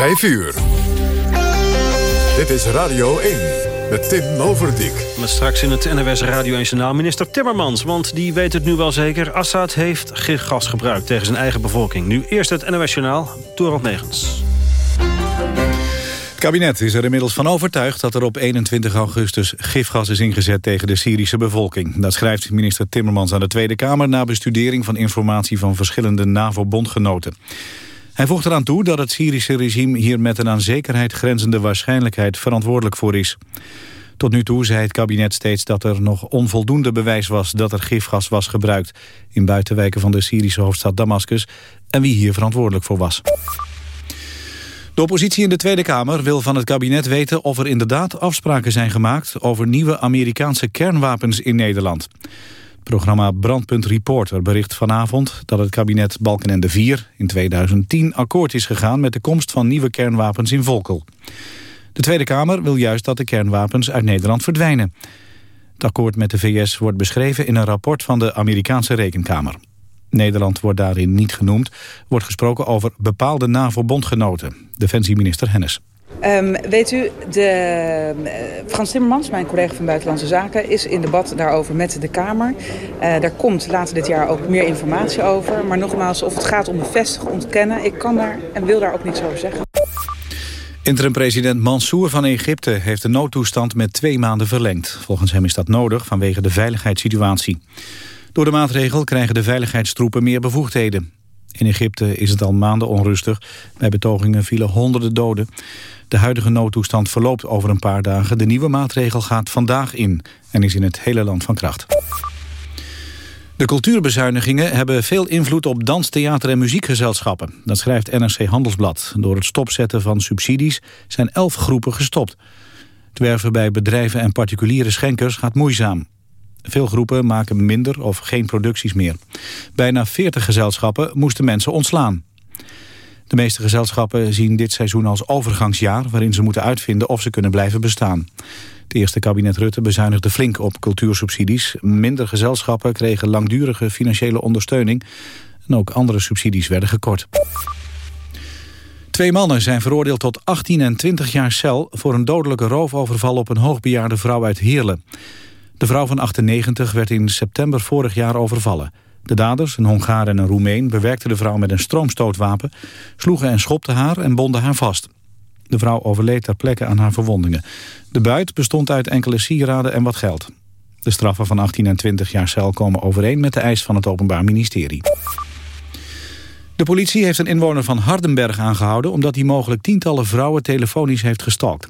5 uur. Dit is Radio 1 met Tim Overdijk. Met straks in het NWS Radio 1 Journaal minister Timmermans. Want die weet het nu wel zeker. Assad heeft gifgas gebruikt tegen zijn eigen bevolking. Nu eerst het NWS Journaal, Dorot Negens. Het kabinet is er inmiddels van overtuigd dat er op 21 augustus gifgas is ingezet tegen de Syrische bevolking. Dat schrijft minister Timmermans aan de Tweede Kamer na bestudering van informatie van verschillende NAVO-bondgenoten. Hij voegt eraan toe dat het Syrische regime hier met een aan zekerheid grenzende waarschijnlijkheid verantwoordelijk voor is. Tot nu toe zei het kabinet steeds dat er nog onvoldoende bewijs was dat er gifgas was gebruikt in buitenwijken van de Syrische hoofdstad Damascus en wie hier verantwoordelijk voor was. De oppositie in de Tweede Kamer wil van het kabinet weten of er inderdaad afspraken zijn gemaakt over nieuwe Amerikaanse kernwapens in Nederland. Het programma Brandpunt Reporter bericht vanavond dat het kabinet Balkenende 4 in 2010 akkoord is gegaan met de komst van nieuwe kernwapens in Volkel. De Tweede Kamer wil juist dat de kernwapens uit Nederland verdwijnen. Het akkoord met de VS wordt beschreven in een rapport van de Amerikaanse Rekenkamer. Nederland wordt daarin niet genoemd. wordt gesproken over bepaalde NAVO-bondgenoten. Defensieminister Hennis. Um, weet u, de, uh, Frans Timmermans, mijn collega van Buitenlandse Zaken... is in debat daarover met de Kamer. Uh, daar komt later dit jaar ook meer informatie over. Maar nogmaals, of het gaat om bevestigen, ontkennen... ik kan daar en wil daar ook niets over zeggen. Interim-president Mansour van Egypte heeft de noodtoestand met twee maanden verlengd. Volgens hem is dat nodig vanwege de veiligheidssituatie. Door de maatregel krijgen de veiligheidstroepen meer bevoegdheden. In Egypte is het al maanden onrustig. Bij betogingen vielen honderden doden. De huidige noodtoestand verloopt over een paar dagen. De nieuwe maatregel gaat vandaag in en is in het hele land van kracht. De cultuurbezuinigingen hebben veel invloed op dans, theater en muziekgezelschappen. Dat schrijft NRC Handelsblad. Door het stopzetten van subsidies zijn elf groepen gestopt. Het werven bij bedrijven en particuliere schenkers gaat moeizaam. Veel groepen maken minder of geen producties meer. Bijna 40 gezelschappen moesten mensen ontslaan. De meeste gezelschappen zien dit seizoen als overgangsjaar... waarin ze moeten uitvinden of ze kunnen blijven bestaan. Het eerste kabinet Rutte bezuinigde flink op cultuursubsidies. Minder gezelschappen kregen langdurige financiële ondersteuning... en ook andere subsidies werden gekort. Twee mannen zijn veroordeeld tot 18 en 20 jaar cel... voor een dodelijke roofoverval op een hoogbejaarde vrouw uit Heerlen. De vrouw van 98 werd in september vorig jaar overvallen. De daders, een Hongaar en een Roemeen, bewerkten de vrouw met een stroomstootwapen... sloegen en schopten haar en bonden haar vast. De vrouw overleed ter plekke aan haar verwondingen. De buit bestond uit enkele sieraden en wat geld. De straffen van 18 en 20 jaar cel komen overeen met de eis van het Openbaar Ministerie. De politie heeft een inwoner van Hardenberg aangehouden... omdat hij mogelijk tientallen vrouwen telefonisch heeft gestalkt.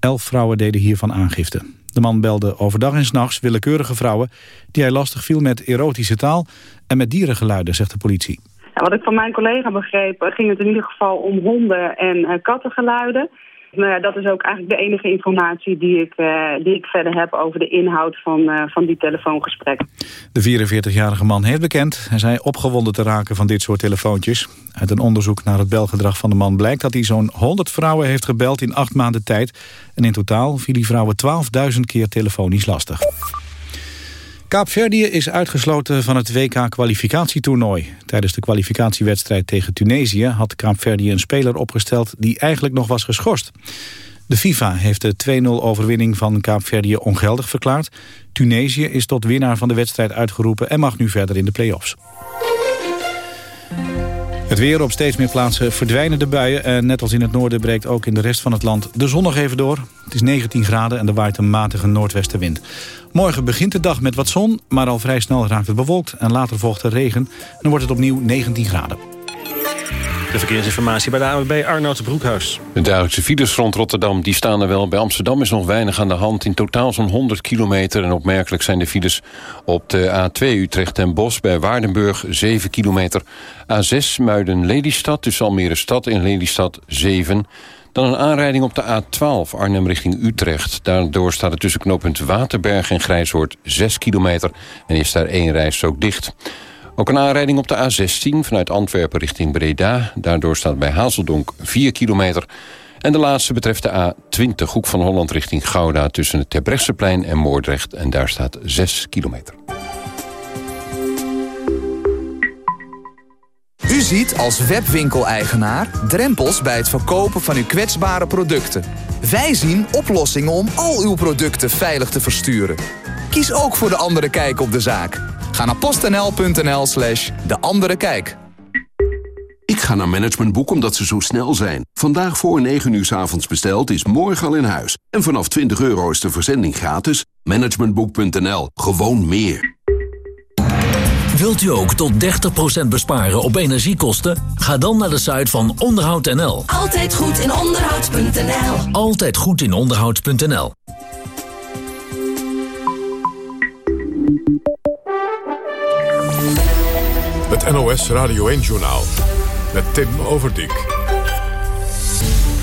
Elf vrouwen deden hiervan aangifte. De man belde overdag en s'nachts willekeurige vrouwen... die hij lastig viel met erotische taal en met dierengeluiden, zegt de politie. wat ik van mijn collega begreep, ging het in ieder geval om honden- en uh, kattengeluiden. Nou ja, dat is ook eigenlijk de enige informatie die ik, uh, die ik verder heb over de inhoud van, uh, van die telefoongesprekken. De 44-jarige man heeft bekend en zei opgewonden te raken van dit soort telefoontjes. Uit een onderzoek naar het belgedrag van de man blijkt dat hij zo'n 100 vrouwen heeft gebeld in acht maanden tijd. En in totaal viel die vrouwen 12.000 keer telefonisch lastig. Kaapverdië is uitgesloten van het WK-kwalificatietoernooi. Tijdens de kwalificatiewedstrijd tegen Tunesië had Kaapverdië een speler opgesteld die eigenlijk nog was geschorst. De FIFA heeft de 2-0 overwinning van Kaapverdië ongeldig verklaard. Tunesië is tot winnaar van de wedstrijd uitgeroepen en mag nu verder in de play-offs. Het weer op steeds meer plaatsen verdwijnen de buien... en net als in het noorden breekt ook in de rest van het land de zon nog even door. Het is 19 graden en er waait een matige noordwestenwind. Morgen begint de dag met wat zon, maar al vrij snel raakt het bewolkt... en later volgt er regen. Dan wordt het opnieuw 19 graden. De verkeersinformatie bij de AWB Arnoud Broekhuis. De dagelijkse files rond Rotterdam die staan er wel. Bij Amsterdam is nog weinig aan de hand. In totaal zo'n 100 kilometer. En opmerkelijk zijn de files op de A2 Utrecht en Bos... bij Waardenburg 7 kilometer. A6 Muiden-Lelystad tussen Almere Stad en Lelystad 7 dan een aanrijding op de A12 Arnhem richting Utrecht. Daardoor staat het tussen knooppunt Waterberg en Grijshoort 6 kilometer... en is daar één reis ook dicht. Ook een aanrijding op de A16 vanuit Antwerpen richting Breda. Daardoor staat bij Hazeldonk 4 kilometer. En de laatste betreft de A20 Hoek van Holland richting Gouda... tussen het Terbrechtseplein en Moordrecht. En daar staat 6 kilometer. U ziet als webwinkeleigenaar drempels bij het verkopen van uw kwetsbare producten. Wij zien oplossingen om al uw producten veilig te versturen. Kies ook voor De Andere Kijk op de zaak. Ga naar postnl.nl slash De Andere Kijk. Ik ga naar Managementboek omdat ze zo snel zijn. Vandaag voor 9 uur s avonds besteld is morgen al in huis. En vanaf 20 euro is de verzending gratis. Managementboek.nl. Gewoon meer. Wilt u ook tot 30% besparen op energiekosten? Ga dan naar de site van onderhoud.nl. Altijd goed in onderhoud.nl. Altijd goed in onderhoud.nl. Het NOS Radio 1-journaal met Tim Overdijk.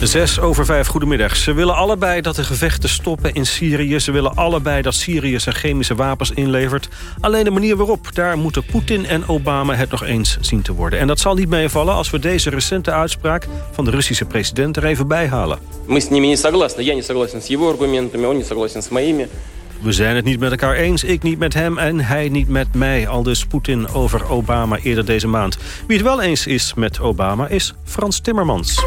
Zes over vijf, goedemiddag. Ze willen allebei dat de gevechten stoppen in Syrië. Ze willen allebei dat Syrië zijn chemische wapens inlevert. Alleen de manier waarop, daar moeten Poetin en Obama het nog eens zien te worden. En dat zal niet meevallen als we deze recente uitspraak... van de Russische president er even bij halen. Мы с ними не согласны. Я не согласен с его аргументами, он не согласен с моими. We zijn het niet met elkaar eens, ik niet met hem en hij niet met mij. Al dus Poetin over Obama eerder deze maand. Wie het wel eens is met Obama is Frans Timmermans.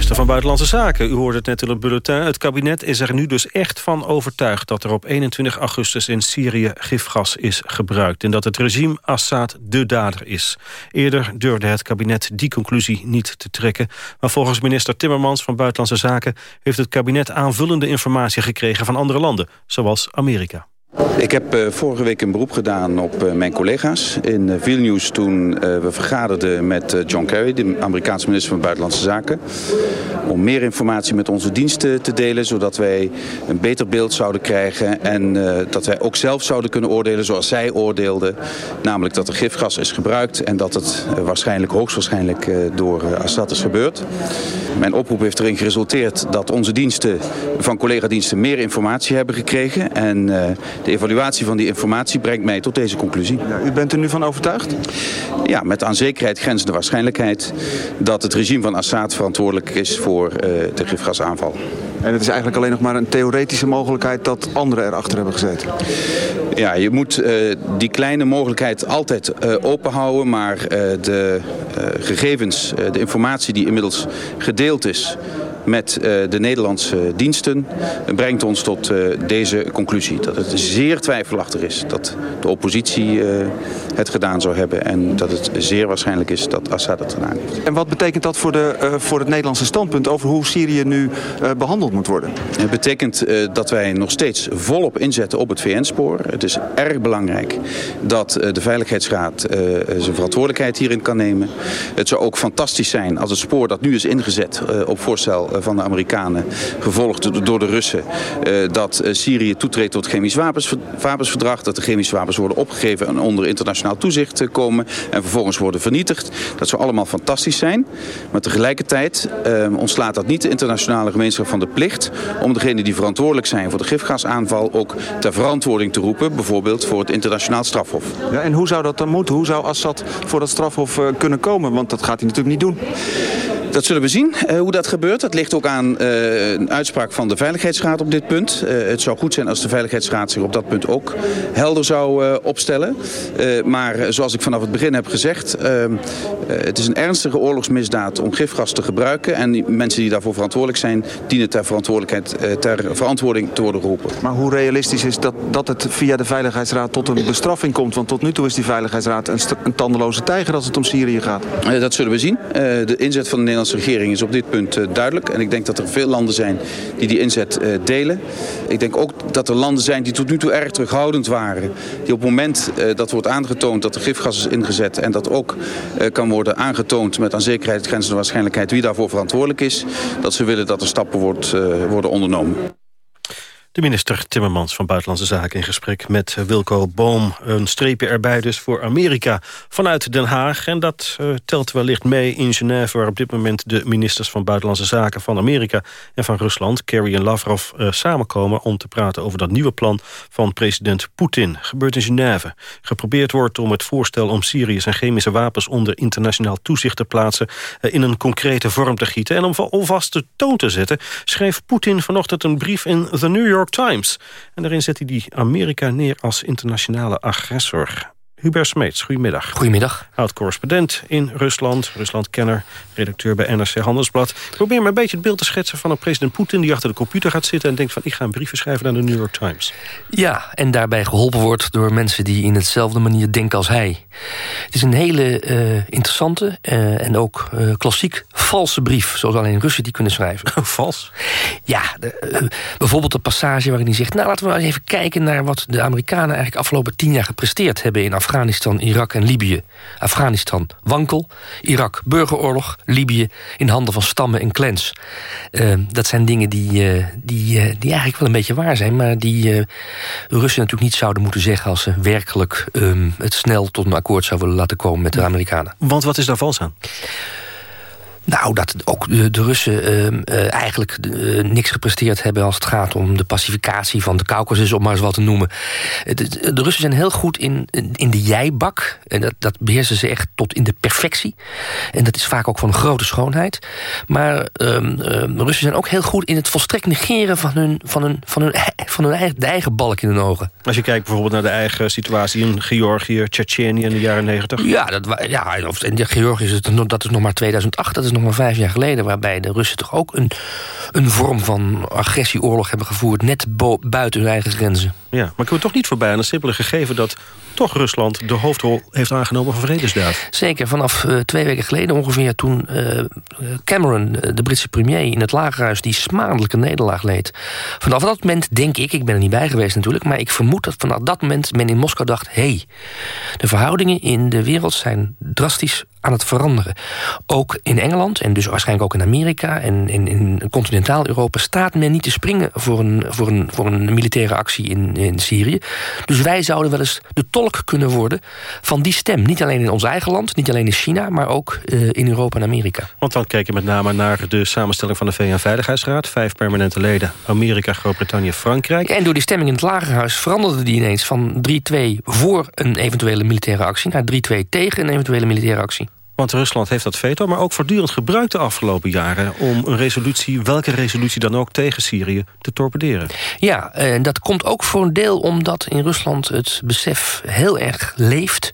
Minister van Buitenlandse Zaken, u hoorde het net in het bulletin... het kabinet is er nu dus echt van overtuigd... dat er op 21 augustus in Syrië gifgas is gebruikt... en dat het regime Assad de dader is. Eerder durfde het kabinet die conclusie niet te trekken... maar volgens minister Timmermans van Buitenlandse Zaken... heeft het kabinet aanvullende informatie gekregen van andere landen... zoals Amerika. Ik heb uh, vorige week een beroep gedaan op uh, mijn collega's in uh, Vilnius toen we vergaderden met John Kerry, de Amerikaanse minister van Buitenlandse Zaken, om meer informatie met onze diensten te delen, zodat wij een beter beeld zouden krijgen en dat wij ook zelf zouden kunnen oordelen zoals zij oordeelden, namelijk dat er gifgas is gebruikt en dat het waarschijnlijk, hoogstwaarschijnlijk door Assad is gebeurd. Mijn oproep heeft erin geresulteerd dat onze diensten van collega-diensten meer informatie hebben gekregen en de evaluatie van die informatie brengt mij tot deze conclusie. Ja, u bent er nu van overtuigd? Ja, met aan zekerheid grenzende waarschijnlijkheid dat het regime van Assad verantwoordelijk is voor uh, de gifgasaanval. En het is eigenlijk alleen nog maar een theoretische mogelijkheid dat anderen erachter hebben gezeten? Ja, je moet uh, die kleine mogelijkheid altijd uh, openhouden, maar de gegevens, de informatie die inmiddels gedeeld is met uh, de Nederlandse diensten brengt ons tot uh, deze conclusie. Dat het zeer twijfelachtig is dat de oppositie het gedaan zou hebben en dat het zeer waarschijnlijk is dat Assad het gedaan heeft. En wat betekent dat voor, de, voor het Nederlandse standpunt over hoe Syrië nu behandeld moet worden? Het betekent dat wij nog steeds volop inzetten op het VN-spoor. Het is erg belangrijk dat de Veiligheidsraad zijn verantwoordelijkheid hierin kan nemen. Het zou ook fantastisch zijn als het spoor dat nu is ingezet op voorstel van de Amerikanen, gevolgd door de Russen, dat Syrië toetreedt tot het chemisch wapens, wapensverdrag, dat de chemische wapens worden opgegeven en onder internationaal toezicht komen en vervolgens worden vernietigd. Dat zou allemaal fantastisch zijn, maar tegelijkertijd eh, ontslaat dat niet de internationale gemeenschap van de plicht om degenen die verantwoordelijk zijn voor de gifgasaanval ook ter verantwoording te roepen, bijvoorbeeld voor het internationaal strafhof. Ja, en hoe zou dat dan moeten? Hoe zou Assad voor dat strafhof kunnen komen? Want dat gaat hij natuurlijk niet doen. Dat zullen we zien, uh, hoe dat gebeurt. Dat ligt ook aan uh, een uitspraak van de Veiligheidsraad op dit punt. Uh, het zou goed zijn als de Veiligheidsraad zich op dat punt ook helder zou opstellen. maar zoals ik vanaf het begin heb gezegd... het is een ernstige oorlogsmisdaad om gifgas te gebruiken. En die mensen die daarvoor verantwoordelijk zijn... dienen ter, verantwoordelijkheid, ter verantwoording te worden geroepen. Maar hoe realistisch is dat, dat het via de Veiligheidsraad tot een bestraffing komt? Want tot nu toe is die Veiligheidsraad een, een tandeloze tijger als het om Syrië gaat. dat zullen we zien. de inzet van de Nederlandse regering is op dit punt uh, duidelijk. En ik denk dat er veel landen zijn die die inzet uh, delen. Ik denk ook dat er landen zijn die tot nu toe erg terughoudend waren. Die op het moment uh, dat wordt aangetoond dat er gifgas is ingezet... en dat ook kan worden aangetoond met aan zekerheid, en waarschijnlijkheid... wie daarvoor verantwoordelijk is, dat ze willen dat er stappen wordt, worden ondernomen. De minister Timmermans van Buitenlandse Zaken in gesprek met Wilco Boom. Een streepje erbij dus voor Amerika vanuit Den Haag. En dat uh, telt wellicht mee in Genève... waar op dit moment de ministers van Buitenlandse Zaken van Amerika en van Rusland... Kerry en Lavrov uh, samenkomen om te praten over dat nieuwe plan van president Poetin. Gebeurt in Genève. Geprobeerd wordt om het voorstel om Syrië zijn chemische wapens... onder internationaal toezicht te plaatsen uh, in een concrete vorm te gieten. En om alvast de toon te zetten schreef Poetin vanochtend een brief in The New York Times. En daarin zet hij die Amerika neer als internationale agressor. Hubert Smeets, goedemiddag. Goedemiddag. Oud-correspondent in Rusland, Ruslandkenner, redacteur bij NRC Handelsblad. Ik probeer me een beetje het beeld te schetsen van een president Poetin... die achter de computer gaat zitten en denkt van... ik ga een briefje schrijven naar de New York Times. Ja, en daarbij geholpen wordt door mensen die in hetzelfde manier denken als hij. Het is een hele uh, interessante uh, en ook uh, klassiek valse brief... zoals alleen Russen die kunnen schrijven. Vals? Ja, de, bijvoorbeeld de passage waarin hij zegt... nou, laten we nou eens even kijken naar wat de Amerikanen... eigenlijk afgelopen tien jaar gepresteerd hebben in Afghanistan Afghanistan, Irak en Libië. Afghanistan wankel, Irak burgeroorlog, Libië in handen van stammen en clans. Uh, dat zijn dingen die, uh, die, uh, die eigenlijk wel een beetje waar zijn... maar die Russen natuurlijk niet zouden moeten zeggen... als ze werkelijk um, het snel tot een akkoord zouden willen laten komen met de Amerikanen. Want wat is daar vals aan? Nou, dat ook de, de Russen uh, eigenlijk uh, niks gepresteerd hebben... als het gaat om de pacificatie van de Caucasus, om maar eens wat te noemen. De, de Russen zijn heel goed in, in de jijbak. En dat, dat beheersen ze echt tot in de perfectie. En dat is vaak ook van grote schoonheid. Maar um, de Russen zijn ook heel goed in het volstrekt negeren... van, hun, van, hun, van, hun, van hun eigen, de eigen balk in hun ogen. Als je kijkt bijvoorbeeld naar de eigen situatie in Georgië... Tsjetsjenië in de jaren negentig. Ja, dat, ja en Georgië is het, dat is nog maar 2008, dat is nog maar vijf jaar geleden... waarbij de Russen toch ook een, een vorm van agressieoorlog hebben gevoerd... net buiten hun eigen grenzen. Ja, maar kunnen we toch niet voorbij aan een simpele gegeven... dat toch Rusland de hoofdrol heeft aangenomen van vredesdaad? Zeker, vanaf uh, twee weken geleden ongeveer... toen uh, Cameron, de Britse premier, in het lagerhuis... die smadelijke nederlaag leed. Vanaf dat moment denk ik, ik ben er niet bij geweest natuurlijk... maar ik vermoed dat vanaf dat moment men in Moskou dacht... hé, hey, de verhoudingen in de wereld zijn drastisch aan het veranderen. Ook in Engeland en dus waarschijnlijk ook in Amerika en in, in continentaal Europa staat men niet te springen voor een, voor een, voor een militaire actie in, in Syrië. Dus wij zouden wel eens de tolk kunnen worden van die stem. Niet alleen in ons eigen land, niet alleen in China, maar ook uh, in Europa en Amerika. Want dan kijk je met name naar de samenstelling van de VN-veiligheidsraad. Vijf permanente leden, Amerika, Groot-Brittannië, Frankrijk. En door die stemming in het Lagerhuis veranderde die ineens van 3-2 voor een eventuele militaire actie naar 3-2 tegen een eventuele militaire actie. Want Rusland heeft dat veto, maar ook voortdurend gebruikt de afgelopen jaren... om een resolutie, welke resolutie dan ook, tegen Syrië te torpederen. Ja, en dat komt ook voor een deel omdat in Rusland het besef heel erg leeft...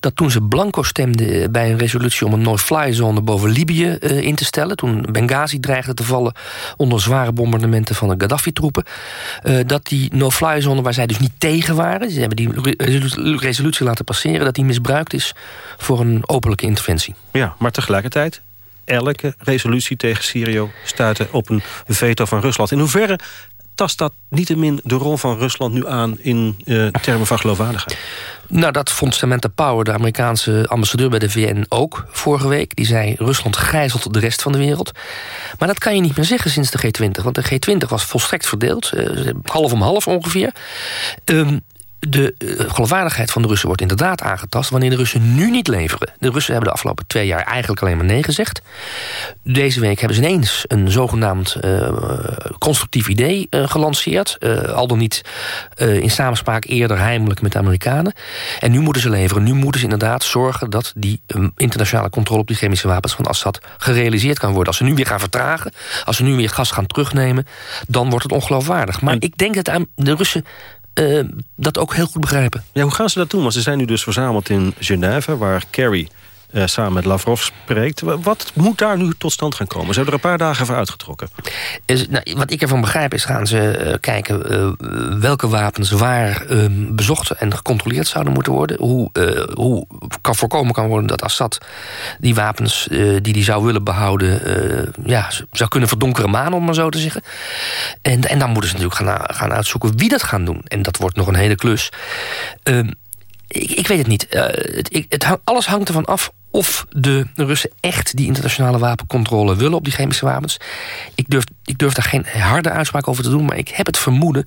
dat toen ze blanco stemden bij een resolutie om een no-fly zone boven Libië uh, in te stellen... toen Benghazi dreigde te vallen onder zware bombardementen van de Gaddafi-troepen... Uh, dat die no-fly zone, waar zij dus niet tegen waren... ze hebben die resolutie laten passeren... dat die misbruikt is voor een openlijke interventie. Ja, maar tegelijkertijd, elke resolutie tegen Syrië stuitte op een veto van Rusland. In hoeverre tast dat niettemin de rol van Rusland nu aan in uh, termen van geloofwaardigheid? Nou, dat vond Samantha Power, de Amerikaanse ambassadeur bij de VN, ook vorige week. Die zei, Rusland gijzelt de rest van de wereld. Maar dat kan je niet meer zeggen sinds de G20. Want de G20 was volstrekt verdeeld, uh, half om half ongeveer. Um, de uh, geloofwaardigheid van de Russen wordt inderdaad aangetast... wanneer de Russen nu niet leveren. De Russen hebben de afgelopen twee jaar eigenlijk alleen maar nee gezegd. Deze week hebben ze ineens een zogenaamd uh, constructief idee uh, gelanceerd. al dan niet in samenspraak eerder heimelijk met de Amerikanen. En nu moeten ze leveren. Nu moeten ze inderdaad zorgen dat die um, internationale controle... op die chemische wapens van Assad gerealiseerd kan worden. Als ze nu weer gaan vertragen, als ze nu weer gas gaan terugnemen... dan wordt het ongeloofwaardig. Maar ik denk dat de Russen dat ook heel goed begrijpen. Ja, hoe gaan ze dat doen? Want ze zijn nu dus verzameld in Genève... waar Kerry uh, samen met Lavrov spreekt. Wat moet daar nu tot stand gaan komen? Ze hebben er een paar dagen voor uitgetrokken. Is, nou, wat ik ervan begrijp is gaan ze uh, kijken uh, welke wapens waar bezocht en gecontroleerd zouden moeten worden. Hoe, hoe kan voorkomen kan worden dat Assad die wapens die hij zou willen behouden... ja, zou kunnen verdonkeren maan, om maar zo te zeggen. En, en dan moeten ze natuurlijk gaan, gaan uitzoeken wie dat gaan doen. En dat wordt nog een hele klus. Ehm, ik, ik, weet het niet. Het, het, alles hangt ervan af of de Russen echt die internationale wapencontrole willen op die chemische wapens. Ik durf, ik durf daar geen harde uitspraak over te doen... maar ik heb het vermoeden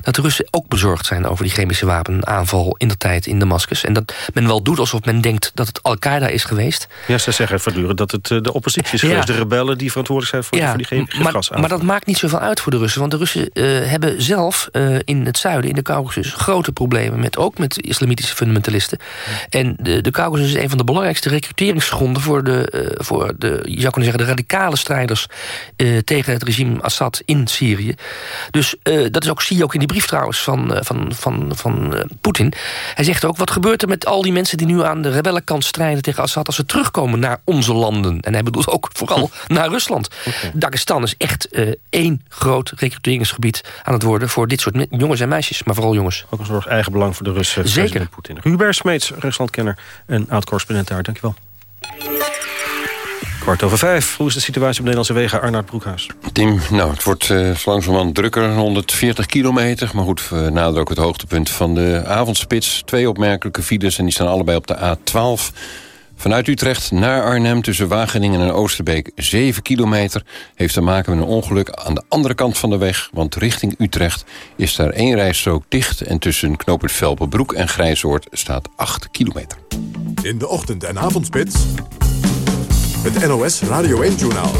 dat de Russen ook bezorgd zijn... over die chemische wapenaanval in de tijd in Damascus. En dat men wel doet alsof men denkt dat het Al-Qaeda is geweest. Ja, ze zeggen voortdurend dat het eh, de oppositie is geweest. De rebellen die verantwoordelijk zijn voor, ja, voor die chemische maar, maar dat maakt niet zoveel uit voor de Russen. Want de Russen uh, hebben zelf uh, in het zuiden, in de Caucasus... grote problemen, met, ook met islamitische fundamentalisten. En de, de Caucasus is een van de belangrijkste recruteringsgronden voor de, voor de, je zou kunnen zeggen, de radicale strijders tegen het regime Assad in Syrië. Dus dat is ook, zie je ook in die brief trouwens van, van, van, van Poetin. Hij zegt ook, wat gebeurt er met al die mensen die nu aan de rebellenkant strijden tegen Assad als ze terugkomen naar onze landen? En hij bedoelt ook vooral naar Rusland. Okay. Dagestan is echt één groot recruteringsgebied aan het worden voor dit soort jongens en meisjes, maar vooral jongens. Ook een soort eigen belang voor de Russen. Zeker. Poetin. Hubert Smeets, Ruslandkenner en oud-correspondent daar. Dankjewel. Kwart over vijf. Hoe is de situatie op de Nederlandse wegen? Arnoud Broekhuis. Tim, nou, het wordt uh, langzamerhand drukker. 140 kilometer. Maar goed, we naderen ook het hoogtepunt van de avondspits. Twee opmerkelijke files en die staan allebei op de A12. Vanuit Utrecht naar Arnhem tussen Wageningen en Oosterbeek 7 kilometer... heeft te maken met een ongeluk aan de andere kant van de weg... want richting Utrecht is daar één rijstrook dicht... en tussen knooppunt Velpenbroek en Grijzoord staat 8 kilometer. In de ochtend- en avondspits... het NOS Radio 1-journaal.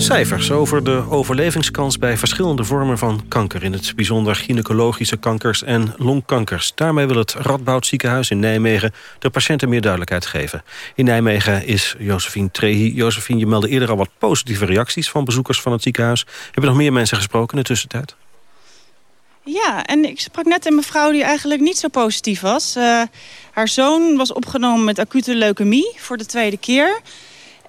Cijfers over de overlevingskans bij verschillende vormen van kanker... in het bijzonder gynaecologische kankers en longkankers. Daarmee wil het Radboud ziekenhuis in Nijmegen... de patiënten meer duidelijkheid geven. In Nijmegen is Josephine Trehi. Josephine, je meldde eerder al wat positieve reacties... van bezoekers van het ziekenhuis. Heb je nog meer mensen gesproken in de tussentijd? Ja, en ik sprak net een mevrouw die eigenlijk niet zo positief was. Uh, haar zoon was opgenomen met acute leukemie voor de tweede keer...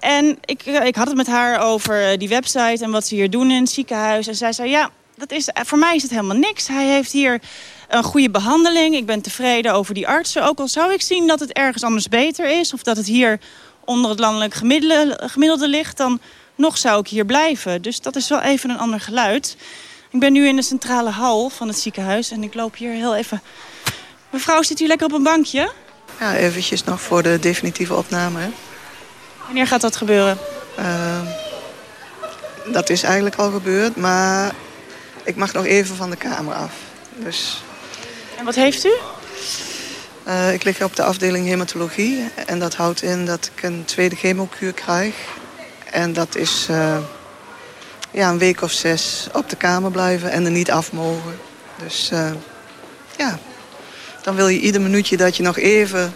En ik, eh, ik had het met haar over eh, die website en wat ze hier doen in het ziekenhuis. En zij zei, ja, dat is, eh, voor mij is het helemaal niks. Hij heeft hier een goede behandeling. Ik ben tevreden over die artsen. Ook al zou ik zien dat het ergens anders beter is... of dat het hier onder het landelijk gemiddelde, gemiddelde ligt... dan nog zou ik hier blijven. Dus dat is wel even een ander geluid. Ik ben nu in de centrale hal van het ziekenhuis... en ik loop hier heel even... Mevrouw, zit u lekker op een bankje? Ja, eventjes nog voor de definitieve opname, hè? Wanneer gaat dat gebeuren? Uh, dat is eigenlijk al gebeurd, maar ik mag nog even van de kamer af. Dus... En wat heeft u? Uh, ik lig op de afdeling hematologie. En dat houdt in dat ik een tweede chemokuur krijg. En dat is uh, ja, een week of zes op de kamer blijven en er niet af mogen. Dus uh, ja, dan wil je ieder minuutje dat je nog even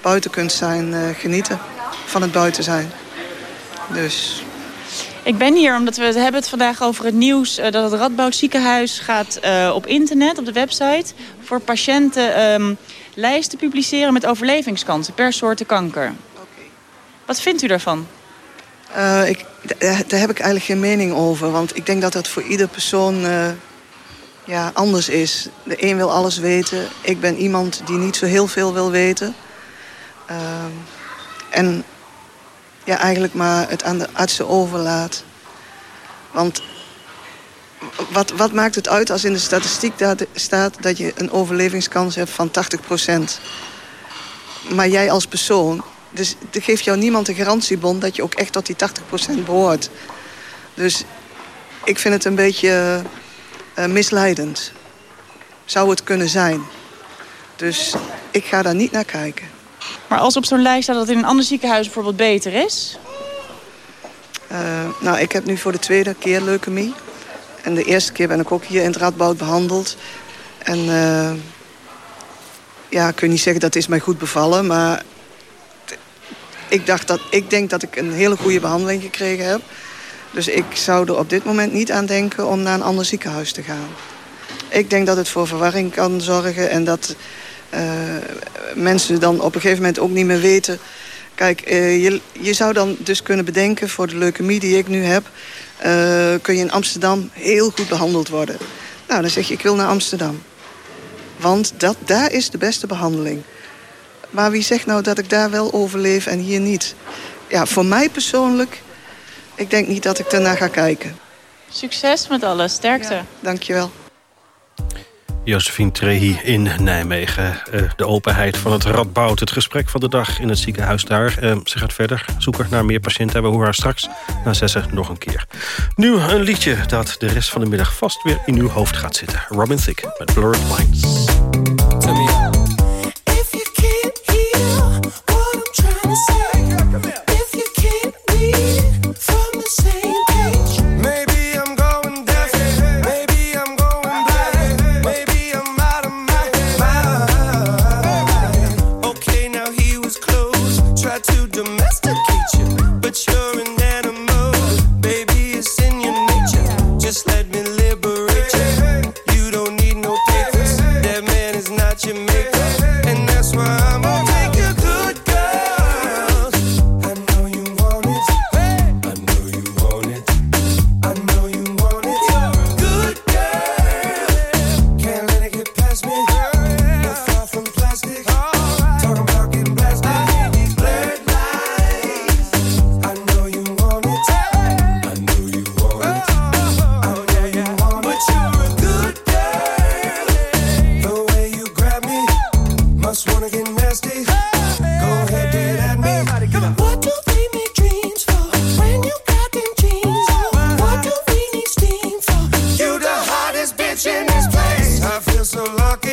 buiten kunt zijn genieten van het buiten zijn. Dus... Ik ben hier omdat we het hebben het vandaag over het nieuws... Uh, dat het Radboud ziekenhuis gaat uh, op internet, op de website... voor patiënten um, lijsten publiceren met overlevingskansen per soorten kanker. Okay. Wat vindt u daarvan? Uh, ik, daar heb ik eigenlijk geen mening over. Want ik denk dat dat voor ieder persoon ja, anders is. De een wil alles weten. Ik ben iemand die niet zo heel veel wil weten. Ehm, en ja, eigenlijk maar het aan de artsen overlaat. Want wat, wat maakt het uit als in de statistiek staat dat je een overlevingskans hebt van 80%? Maar jij als persoon, dus er geeft jou niemand een garantiebon dat je ook echt tot die 80% behoort. Dus ik vind het een beetje uh, misleidend. Zou het kunnen zijn. Dus ik ga daar niet naar kijken. Maar als op zo'n lijst staat dat in een ander ziekenhuis bijvoorbeeld beter is? Uh, nou, ik heb nu voor de tweede keer leukemie. En de eerste keer ben ik ook hier in het Radboud behandeld. En uh, ja, ik kan niet zeggen dat is mij goed bevallen, maar ik, dacht dat, ik denk dat ik een hele goede behandeling gekregen heb. Dus ik zou er op dit moment niet aan denken om naar een ander ziekenhuis te gaan. Ik denk dat het voor verwarring kan zorgen en dat mensen dan op een gegeven moment ook niet meer weten... Kijk, uh, je, je zou dan dus kunnen bedenken voor de leukemie die ik nu heb... Uh, kun je in Amsterdam heel goed behandeld worden. Nou, dan zeg je, ik wil naar Amsterdam. Want dat, daar is de beste behandeling. Maar wie zegt nou dat ik daar wel overleef en hier niet? Ja, voor mij persoonlijk, ik denk niet dat ik daarna ga kijken. Succes met alles, sterkte. Ja, dankjewel. Josephine Trehi in Nijmegen. Uh, de openheid van het Radboud. Het gesprek van de dag in het ziekenhuis daar. Uh, ze gaat verder zoeken naar meer patiënten. We horen haar straks na zessen nog een keer. Nu een liedje dat de rest van de middag vast weer in uw hoofd gaat zitten. Robin Thicke met Blurred Lines.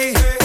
NOS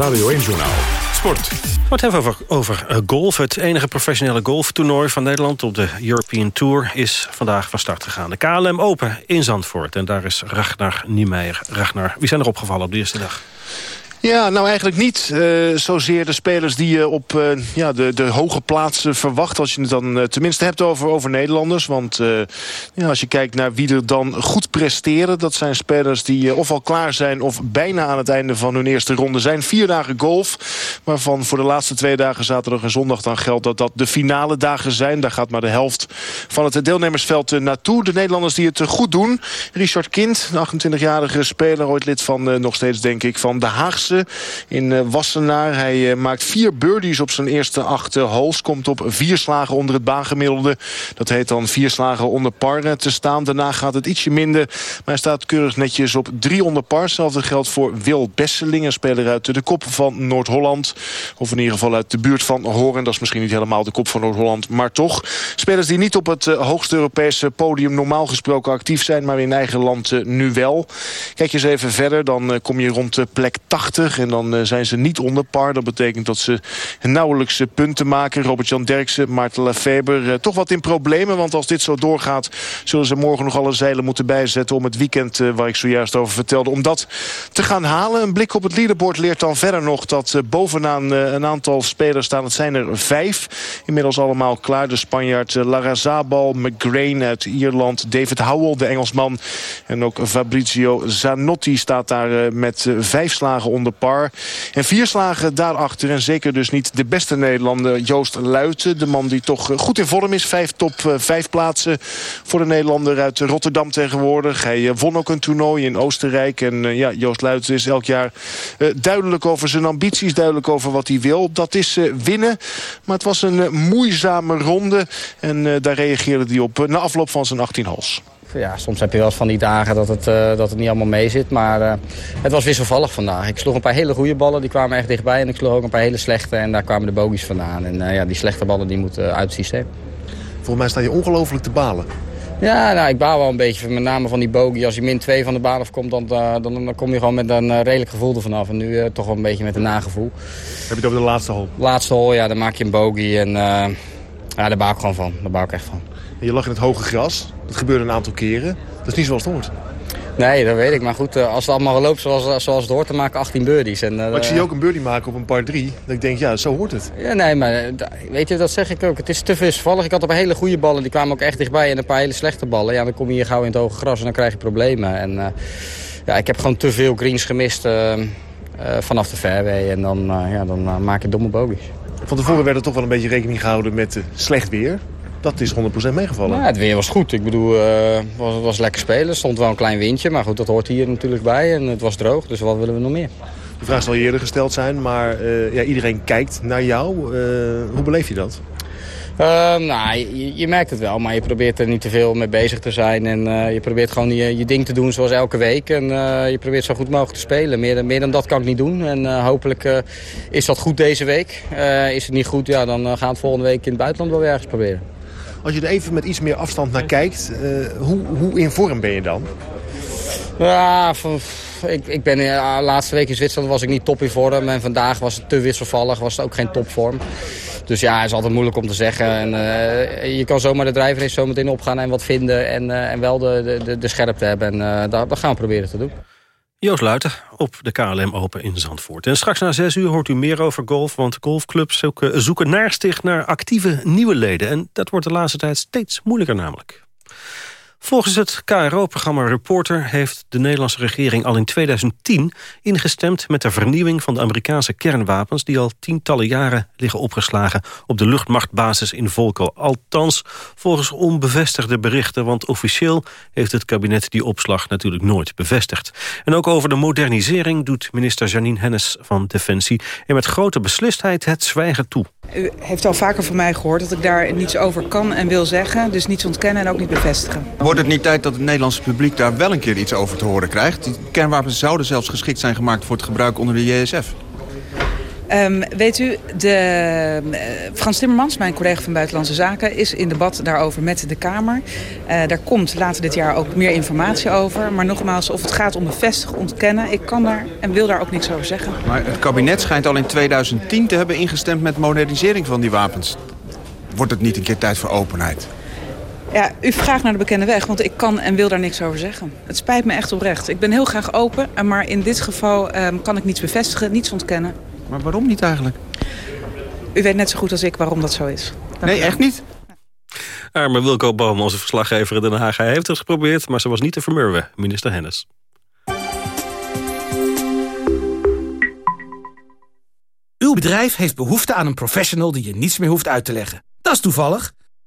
Radio 1-journaal. Sport. Wat hebben we over, over uh, golf? Het enige professionele golftoernooi van Nederland op de European Tour is vandaag van start gegaan. De KLM Open in Zandvoort. En daar is Ragnar Niemeyer. Ragnar, wie zijn er opgevallen op de eerste dag? Ja, nou eigenlijk niet uh, zozeer de spelers die je op uh, ja, de, de hoge plaatsen verwacht. Als je het dan uh, tenminste hebt over, over Nederlanders. Want ja, als je kijkt naar wie er dan goed presteren. Dat zijn spelers die of al klaar zijn of bijna aan het einde van hun eerste ronde zijn. Vier dagen golf. Waarvan voor de laatste twee dagen zaterdag en zondag dan geldt dat dat de finale dagen zijn. Daar gaat maar de helft van het deelnemersveld naartoe. De Nederlanders die het goed doen. Richard Kind, een 28-jarige speler. Ooit lid van nog steeds denk ik van de Haagse in eh, Wassenaar. Hij eh, maakt vier birdies op zijn eerste acht eh, holes. Komt op vier slagen onder het baangemiddelde. Dat heet dan vier slagen onder par te staan. Daarna gaat het ietsje minder. Maar hij staat keurig netjes op drie onder par. Hetzelfde geldt voor Wil Besseling. Een speler uit de kop van Noord-Holland. Of in ieder geval uit de buurt van Horen. Dat is misschien niet helemaal de kop van Noord-Holland. Maar toch. Spelers die niet op het hoogste Europese podium normaal gesproken actief zijn. Maar in eigen land nu wel. Kijk eens even verder. Dan kom je rond de plek 80. En dan eh, zijn ze niet onder par. Dat betekent dat ze nauwelijks punten maken. Robert-Jan Derksen, Maarten Lefeber. Uh, toch wat in problemen. Want als dit zo doorgaat... zullen ze morgen nog alle zeilen moeten bijzetten... om het weekend waar ik zojuist over vertelde... om dat te gaan halen. Een blik op het leaderboard leert dan verder nog... dat bovenaan een aantal spelers staan. Het zijn er vijf. Inmiddels allemaal klaar. De Spanjaard Larrazabal, McGrain uit Ierland... David Howell, de Engelsman. En ook Fabrizio Zanotti staat daar met vijf slagen onder par. En vier slagen daarachter. En zeker dus niet de beste Nederlander Joost Luiten. De man die toch eh, goed in vorm is. Vijf top eh, vijf plaatsen voor de Nederlander uit Rotterdam tegenwoordig. Hij eh, won ook een toernooi in Oostenrijk. En ja, Joost Luiten is elk jaar duidelijk over zijn ambities. Duidelijk over wat hij wil. Dat is winnen. Maar het was een moeizame ronde. En daar reageerde hij op na afloop van zijn 18 hals ja, soms heb je wel eens van die dagen dat het, uh, dat het niet allemaal mee zit. Maar uh, het was wisselvallig vandaag. Ik sloeg een paar hele goede ballen, die kwamen echt dichtbij. En ik sloeg ook een paar hele slechte en daar kwamen de bogies vandaan. En uh, ja, die slechte ballen die moeten uit het systeem. Volgens mij sta je ongelooflijk te balen. Ja, nou, ik baal wel een beetje, met name van die bogie. Als je min 2 van de baan afkomt, dan, dan, dan kom je gewoon met een redelijk gevoel ervan af. En nu toch wel een beetje met een nagevoel. Heb je het over de laatste hole? Laatste hole, ja, dan maak je een bogie. En ja, daar baal ik gewoon van. Daar baal ik echt van. Je lag in het hoge gras. Dat gebeurde een aantal keren. Dat is niet zoals het hoort. Nee, dat weet ik. Maar goed, eh, als het allemaal loopt zoals, eh, zoals het hoort, dan maken 18 birdies. En, uh, maar ik zie je ook een birdie maken op een par 3. Dat ik denk, ja, zo hoort het. Ja, nee, maar weet je, dat zeg ik ook. Het is te wisselvallig. Ik had een paar hele goede ballen, die kwamen ook echt dichtbij. En een paar hele slechte ballen. Ja, dan kom je hier gauw in het hoge gras en dan krijg je problemen. En ja, ik heb gewoon te veel greens gemist vanaf de fairway. En dan, ja, dan maak je domme bogies. Van tevoren werd er toch wel een beetje rekening gehouden met slecht weer. Dat is 100% meegevallen. Ja, het weer was goed. Ik bedoel, het was, was lekker spelen. Er stond wel een klein windje, maar goed, dat hoort hier natuurlijk bij. En het was droog, dus wat willen we nog meer? De vraag zal eerder gesteld zijn, maar ja, iedereen kijkt naar jou. hoe beleef je dat? Nou, je, je, merkt het wel, maar je probeert er niet te veel mee bezig te zijn. En je probeert gewoon je, je, ding te doen zoals elke week. En je probeert zo goed mogelijk te spelen. Meer, meer dan dat kan ik niet doen. En hopelijk is dat goed deze week. is het niet goed, ja, dan gaan we het volgende week in het buitenland wel weer ergens proberen. Als je er even met iets meer afstand naar kijkt, hoe, hoe in vorm ben je dan? Ja, ik, ik ben, de laatste week in Zwitserland was ik niet top in vorm. En vandaag was het te wisselvallig, was het ook geen topvorm. Dus ja, is altijd moeilijk om te zeggen. En, uh, je kan zomaar de drijfrace zo meteen opgaan en wat vinden. En, en wel de, de, de scherpte hebben. En uh, dat gaan we proberen te doen. Joost Luiten op de KLM Open in Zandvoort. En straks na zes uur hoort u meer over golf... want golfclubs zoeken, zoeken naastig naar actieve nieuwe leden. En dat wordt de laatste tijd steeds moeilijker namelijk. Volgens het KRO-programma Reporter heeft de Nederlandse regering al in 2010 ingestemd met de vernieuwing van de Amerikaanse kernwapens die al tientallen jaren liggen opgeslagen op de luchtmachtbasis in Volko. Althans, volgens onbevestigde berichten, want officieel heeft het kabinet die opslag natuurlijk nooit bevestigd. En ook over de modernisering doet minister Janine Hennis van Defensie en met grote beslistheid het zwijgen toe. U heeft al vaker van mij gehoord dat ik daar niets over kan en wil zeggen, dus niets ontkennen en ook niet bevestigen. Wordt het niet tijd dat het Nederlandse publiek daar wel een keer iets over te horen krijgt? Die kernwapens zouden zelfs geschikt zijn gemaakt voor het gebruik onder de JSF. Um, weet u, de, uh, Frans Timmermans, mijn collega van Buitenlandse Zaken... is in debat daarover met de Kamer. Uh, daar komt later dit jaar ook meer informatie over. Maar nogmaals, of het gaat om bevestigen, ontkennen... ik kan daar en wil daar ook niks over zeggen. Maar het kabinet schijnt al in 2010 te hebben ingestemd... met modernisering van die wapens. Wordt het niet een keer tijd voor openheid? Ja, u vraagt naar de bekende weg, want ik kan en wil daar niks over zeggen. Het spijt me echt oprecht. Ik ben heel graag open, maar in dit geval um, kan ik niets bevestigen, niets ontkennen. Maar waarom niet eigenlijk? U weet net zo goed als ik waarom dat zo is. Dank nee, echt niet? Arme Wilco Boom, onze verslaggever in Den Haag. Hij heeft het geprobeerd, maar ze was niet te vermurwen, minister Hennis. Uw bedrijf heeft behoefte aan een professional die je niets meer hoeft uit te leggen. Dat is toevallig.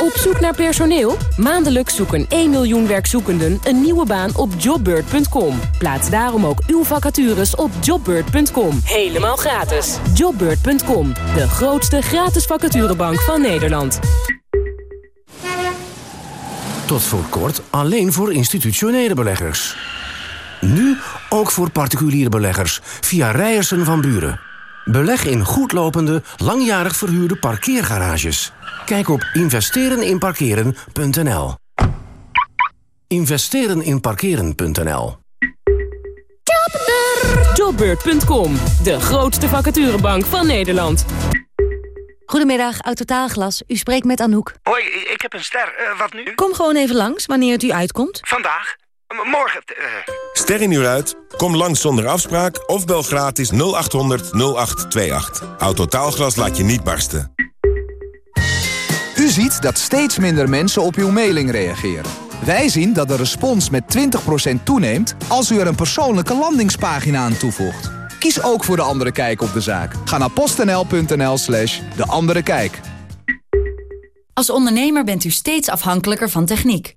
Op zoek naar personeel? Maandelijks zoeken 1 miljoen werkzoekenden een nieuwe baan op jobbird.com. Plaats daarom ook uw vacatures op jobbird.com. Helemaal gratis. Jobbird.com, de grootste gratis vacaturebank van Nederland. Tot voor kort alleen voor institutionele beleggers. Nu ook voor particuliere beleggers via Rijersen van Buren. Beleg in goedlopende, langjarig verhuurde parkeergarages. Kijk op investereninparkeren.nl Investereninparkeren.nl Jobbeurt.com, de grootste vacaturebank van Nederland. Goedemiddag, Autotaalglas. U spreekt met Anouk. Hoi, ik heb een ster. Uh, wat nu? Kom gewoon even langs, wanneer het u uitkomt. Vandaag? Morgen? Uh... Ster in uur uit? Kom langs zonder afspraak of bel gratis 0800 0828. Autotaalglas laat je niet barsten. U ziet dat steeds minder mensen op uw mailing reageren. Wij zien dat de respons met 20% toeneemt als u er een persoonlijke landingspagina aan toevoegt. Kies ook voor De Andere Kijk op de zaak. Ga naar postnl.nl slash De Andere Kijk. Als ondernemer bent u steeds afhankelijker van techniek.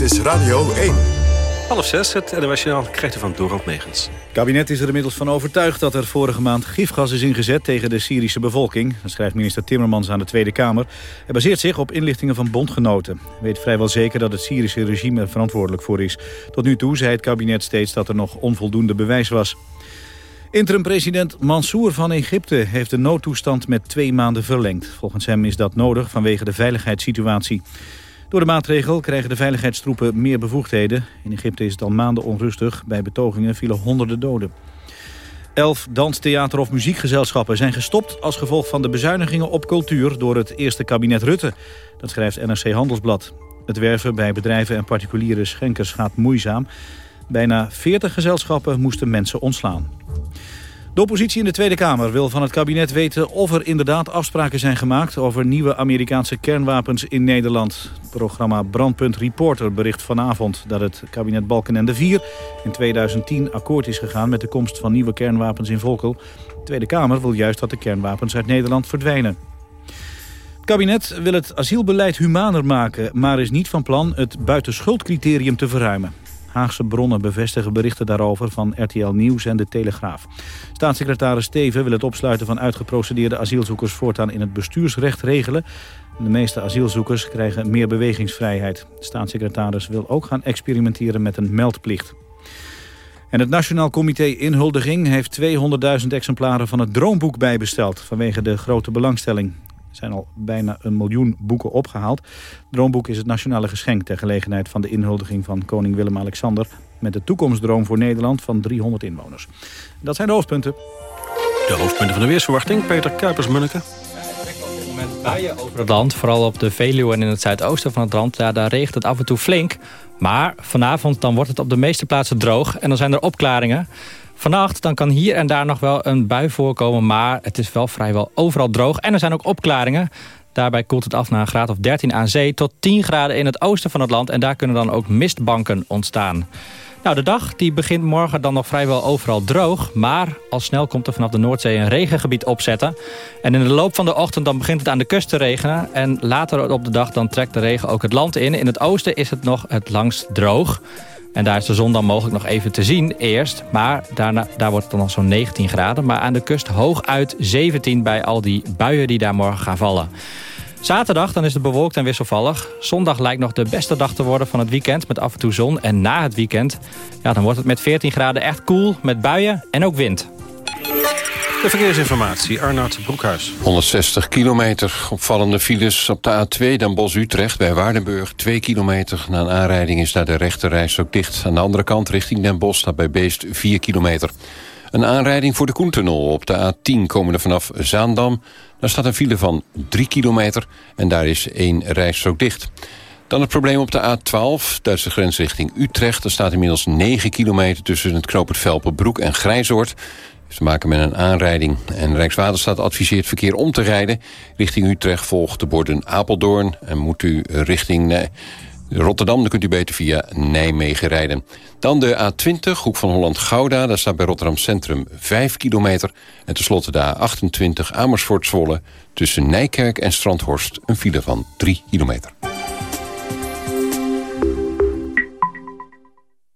Dit is Radio 1. Half zes, het NOS krijgt u van Dorald Megens. Het kabinet is er inmiddels van overtuigd dat er vorige maand gifgas is ingezet tegen de Syrische bevolking. Dat schrijft minister Timmermans aan de Tweede Kamer. Hij baseert zich op inlichtingen van bondgenoten. Hij weet vrijwel zeker dat het Syrische regime er verantwoordelijk voor is. Tot nu toe zei het kabinet steeds dat er nog onvoldoende bewijs was. Interim-president Mansour van Egypte heeft de noodtoestand met twee maanden verlengd. Volgens hem is dat nodig vanwege de veiligheidssituatie. Door de maatregel krijgen de veiligheidstroepen meer bevoegdheden. In Egypte is het al maanden onrustig. Bij betogingen vielen honderden doden. Elf danstheater- of muziekgezelschappen zijn gestopt... als gevolg van de bezuinigingen op cultuur door het eerste kabinet Rutte. Dat schrijft NRC Handelsblad. Het werven bij bedrijven en particuliere schenkers gaat moeizaam. Bijna 40 gezelschappen moesten mensen ontslaan. De oppositie in de Tweede Kamer wil van het kabinet weten of er inderdaad afspraken zijn gemaakt over nieuwe Amerikaanse kernwapens in Nederland. Het programma Brandpunt Reporter bericht vanavond dat het kabinet Balkenende 4 in 2010 akkoord is gegaan met de komst van nieuwe kernwapens in Volkel. De Tweede Kamer wil juist dat de kernwapens uit Nederland verdwijnen. Het kabinet wil het asielbeleid humaner maken, maar is niet van plan het buitenschuldcriterium te verruimen. Haagse bronnen bevestigen berichten daarover van RTL Nieuws en De Telegraaf. Staatssecretaris Steven wil het opsluiten van uitgeprocedeerde asielzoekers voortaan in het bestuursrecht regelen. De meeste asielzoekers krijgen meer bewegingsvrijheid. Staatssecretaris wil ook gaan experimenteren met een meldplicht. En het Nationaal Comité Inhuldiging heeft 200.000 exemplaren van het Droomboek bijbesteld... vanwege de grote belangstelling. Er zijn al bijna een miljoen boeken opgehaald. Droomboek is het nationale geschenk ter gelegenheid van de inhuldiging van koning Willem-Alexander... met de toekomstdroom voor Nederland van 300 inwoners. Dat zijn de hoofdpunten. De hoofdpunten van de weersverwachting, Peter Kuipers-Munneke buien over het land. Vooral op de Veluwe en in het zuidoosten van het land. Ja, daar regent het af en toe flink. Maar vanavond dan wordt het op de meeste plaatsen droog. En dan zijn er opklaringen. Vannacht dan kan hier en daar nog wel een bui voorkomen, maar het is wel vrijwel overal droog. En er zijn ook opklaringen. Daarbij koelt het af naar een graad of 13 aan zee tot 10 graden in het oosten van het land. En daar kunnen dan ook mistbanken ontstaan. Nou, de dag die begint morgen dan nog vrijwel overal droog. Maar al snel komt er vanaf de Noordzee een regengebied opzetten. En in de loop van de ochtend dan begint het aan de kust te regenen. En later op de dag dan trekt de regen ook het land in. In het oosten is het nog het langst droog. En daar is de zon dan mogelijk nog even te zien eerst. Maar daarna, daar wordt het dan al zo'n 19 graden. Maar aan de kust hooguit 17 bij al die buien die daar morgen gaan vallen. Zaterdag dan is het bewolkt en wisselvallig. Zondag lijkt nog de beste dag te worden van het weekend met af en toe zon. En na het weekend ja, dan wordt het met 14 graden echt koel met buien en ook wind. De verkeersinformatie, Arnoud Broekhuis. 160 kilometer opvallende files op de A2 dan Bos-Utrecht bij Waardenburg. 2 kilometer na een aanrijding is daar de rechterreis ook dicht. Aan de andere kant richting Den Bosch staat bij Beest 4 kilometer. Een aanrijding voor de Koentunnel op de A10 komende vanaf Zaandam. Daar staat een file van 3 kilometer en daar is één rijstrook dicht. Dan het probleem op de A12, Duitse grens richting Utrecht. Er staat inmiddels 9 kilometer tussen het knooppunt Velpenbroek en Grijzoord te maken met een aanrijding. En Rijkswaterstaat adviseert verkeer om te rijden. Richting Utrecht volgt de borden Apeldoorn. En moet u richting Rotterdam, dan kunt u beter via Nijmegen rijden. Dan de A20, Hoek van Holland-Gouda. Daar staat bij Rotterdam Centrum 5 kilometer. En tenslotte de A28 Amersfoort-Zwolle. Tussen Nijkerk en Strandhorst een file van 3 kilometer.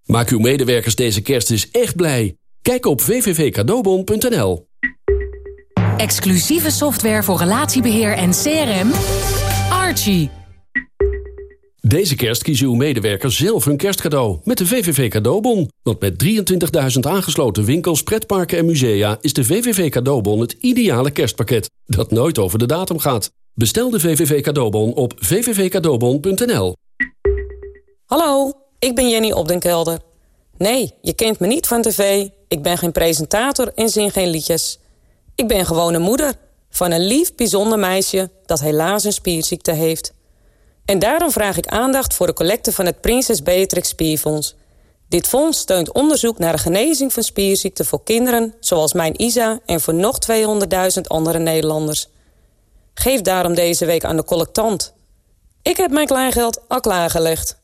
Maak uw medewerkers deze kerst eens echt blij. Kijk op www.cadeaubon.nl. Exclusieve software voor relatiebeheer en CRM. Archie. Deze kerst kiezen uw medewerkers zelf hun kerstcadeau met de VVV Cadeaubon. Want met 23.000 aangesloten winkels, pretparken en musea... is de VVV Cadeaubon het ideale kerstpakket dat nooit over de datum gaat. Bestel de VVV Cadeaubon op vvvcadeaubon.nl. Hallo, ik ben Jenny Opdenkelder. Nee, je kent me niet van tv... Ik ben geen presentator en zing geen liedjes. Ik ben gewoon moeder van een lief, bijzonder meisje... dat helaas een spierziekte heeft. En daarom vraag ik aandacht voor de collecte van het Prinses Beatrix Spierfonds. Dit fonds steunt onderzoek naar de genezing van spierziekten voor kinderen... zoals mijn Isa en voor nog 200.000 andere Nederlanders. Geef daarom deze week aan de collectant. Ik heb mijn kleingeld al klaargelegd.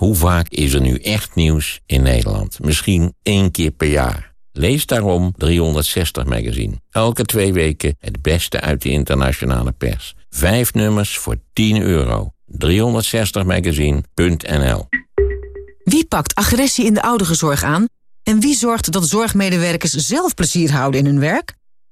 Hoe vaak is er nu echt nieuws in Nederland? Misschien één keer per jaar. Lees daarom 360 Magazine. Elke twee weken het beste uit de internationale pers. Vijf nummers voor 10 euro. 360magazine.nl Wie pakt agressie in de ouderenzorg aan? En wie zorgt dat zorgmedewerkers zelf plezier houden in hun werk?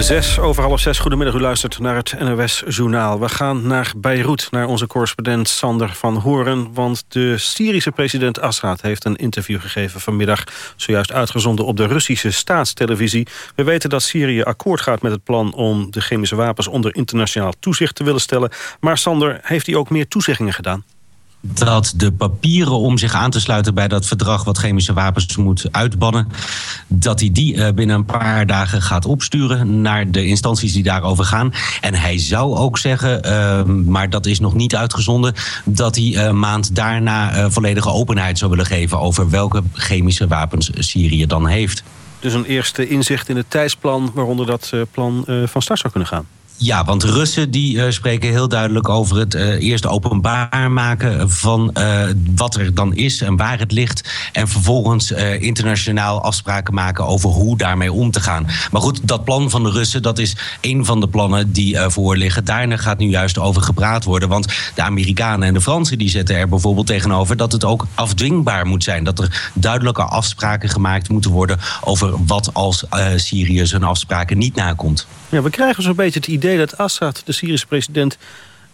Zes over half zes. Goedemiddag, u luistert naar het NOS-journaal. We gaan naar Beirut, naar onze correspondent Sander van Horen. Want de Syrische president Assad heeft een interview gegeven vanmiddag... zojuist uitgezonden op de Russische staatstelevisie. We weten dat Syrië akkoord gaat met het plan... om de chemische wapens onder internationaal toezicht te willen stellen. Maar Sander, heeft hij ook meer toezeggingen gedaan? Dat de papieren om zich aan te sluiten bij dat verdrag wat chemische wapens moet uitbannen, dat hij die uh, binnen een paar dagen gaat opsturen naar de instanties die daarover gaan. En hij zou ook zeggen, uh, maar dat is nog niet uitgezonden, dat hij een maand daarna volledige openheid zou willen geven over welke chemische wapens Syrië dan heeft. Dus een eerste inzicht in het tijdsplan waaronder dat plan van start zou kunnen gaan. Ja, want Russen die uh, spreken heel duidelijk over het uh, eerst openbaar maken van uh, wat er dan is en waar het ligt. En vervolgens internationaal afspraken maken over hoe daarmee om te gaan. Maar goed, dat plan van de Russen, dat is een van de plannen die voor liggen. Daarna gaat nu juist over gepraat worden. Want de Amerikanen en de Fransen die zetten er bijvoorbeeld tegenover dat het ook afdwingbaar moet zijn. Dat er duidelijke afspraken gemaakt moeten worden over wat als Syrië zijn afspraken niet nakomt. Ja, we krijgen zo'n beetje het idee dat Assad, de Syrische president,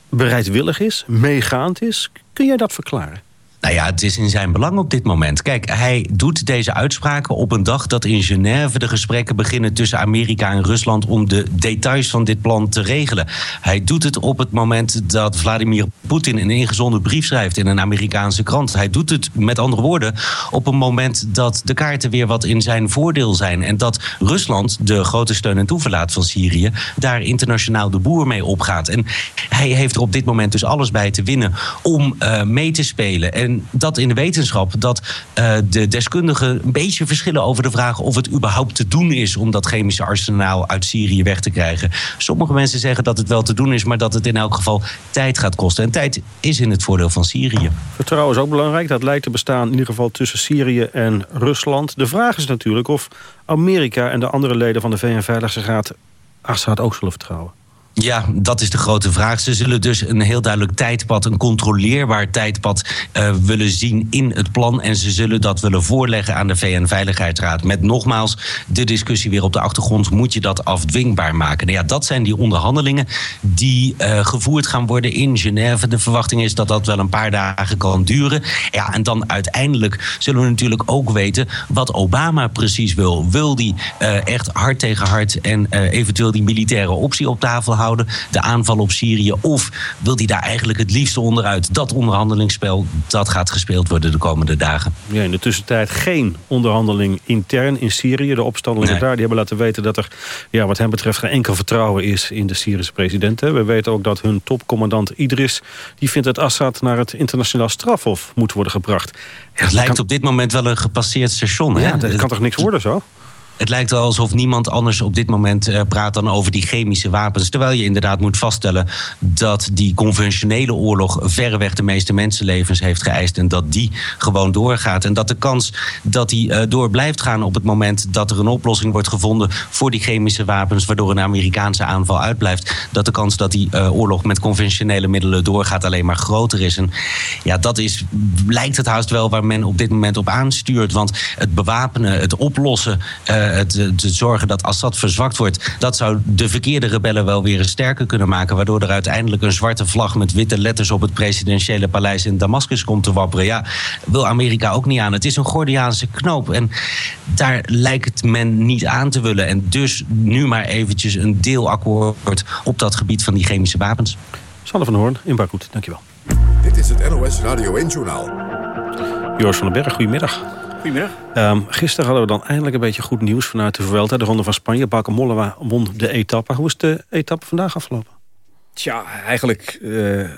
bereidwillig is, meegaand is. Kun jij dat verklaren? Nou ja, het is in zijn belang op dit moment. Kijk, hij doet deze uitspraken op een dag dat in Genève de gesprekken beginnen tussen Amerika en Rusland om de details van dit plan te regelen. Hij doet het op het moment dat Vladimir Poetin een ingezonden brief schrijft in een Amerikaanse krant. Hij doet het met andere woorden op een moment dat de kaarten weer wat in zijn voordeel zijn. En dat Rusland, de grote steun en toeverlaat van Syrië, daar internationaal de boer mee opgaat. En hij heeft er op dit moment dus alles bij te winnen om uh, mee te spelen. En en dat in de wetenschap dat uh, de deskundigen een beetje verschillen over de vraag of het überhaupt te doen is om dat chemische arsenaal uit Syrië weg te krijgen. Sommige mensen zeggen dat het wel te doen is, maar dat het in elk geval tijd gaat kosten. En tijd is in het voordeel van Syrië. Vertrouwen is ook belangrijk. Dat lijkt te bestaan in ieder geval tussen Syrië en Rusland. De vraag is natuurlijk of Amerika en de andere leden van de VN-veiligheidsraad Assad ook zullen vertrouwen. Ja, dat is de grote vraag. Ze zullen dus een heel duidelijk tijdpad, een controleerbaar tijdpad uh, willen zien in het plan. En ze zullen dat willen voorleggen aan de VN-veiligheidsraad. Met nogmaals de discussie weer op de achtergrond. Moet je dat afdwingbaar maken? Nou ja, dat zijn die onderhandelingen die uh, gevoerd gaan worden in Genève. De verwachting is dat dat wel een paar dagen kan duren. Ja, en dan uiteindelijk zullen we natuurlijk ook weten wat Obama precies wil. Wil die uh, echt hard tegen hard en eventueel die militaire optie op tafel houden? De aanval op Syrië? Of wil hij daar eigenlijk het liefste onderuit? Dat onderhandelingsspel, dat gaat gespeeld worden de komende dagen. Ja, in de tussentijd geen onderhandeling intern in Syrië. De opstandelingen nee. daar die hebben laten weten dat er ja, wat hem betreft geen enkel vertrouwen is in de Syrische president. We weten ook dat hun topcommandant Idris, die vindt dat Assad naar het internationaal strafhof moet worden gebracht. Ja, het lijkt kan... op dit moment wel een gepasseerd station. Hè? Ja, dat kan toch niks worden zo? Het lijkt wel alsof niemand anders op dit moment uh, praat dan over die chemische wapens. Terwijl je inderdaad moet vaststellen dat die conventionele oorlog verreweg de meeste mensenlevens heeft geëist. En dat die gewoon doorgaat. En dat de kans dat die uh, door blijft gaan op het moment dat er een oplossing wordt gevonden voor die chemische wapens, waardoor een Amerikaanse aanval uitblijft, dat de kans dat die uh, oorlog met conventionele middelen doorgaat alleen maar groter is. En ja, dat is, lijkt het haast wel waar men op dit moment op aanstuurt. Want het bewapenen, het oplossen het, het zorgen dat Assad verzwakt wordt, dat zou de verkeerde rebellen wel weer eens sterker kunnen maken. Waardoor er uiteindelijk een zwarte vlag met witte letters op het presidentiële paleis in Damascus komt te wapperen. Ja, wil Amerika ook niet aan. Het is een Gordiaanse knoop. En daar lijkt men niet aan te willen. En dus nu maar eventjes een deelakkoord op dat gebied van die chemische wapens. Sander van Hoorn in Bakoet, dankjewel. Dit is het NOS Radio 1-journaal. Joris van den Berg, goedemiddag. Goedemiddag. Um, gisteren hadden we dan eindelijk een beetje goed nieuws vanuit de Vuelta. De Ronde van Spanje. Bakke Mollema won de etappe. Hoe is de etappe vandaag afgelopen? Tja, eigenlijk uh,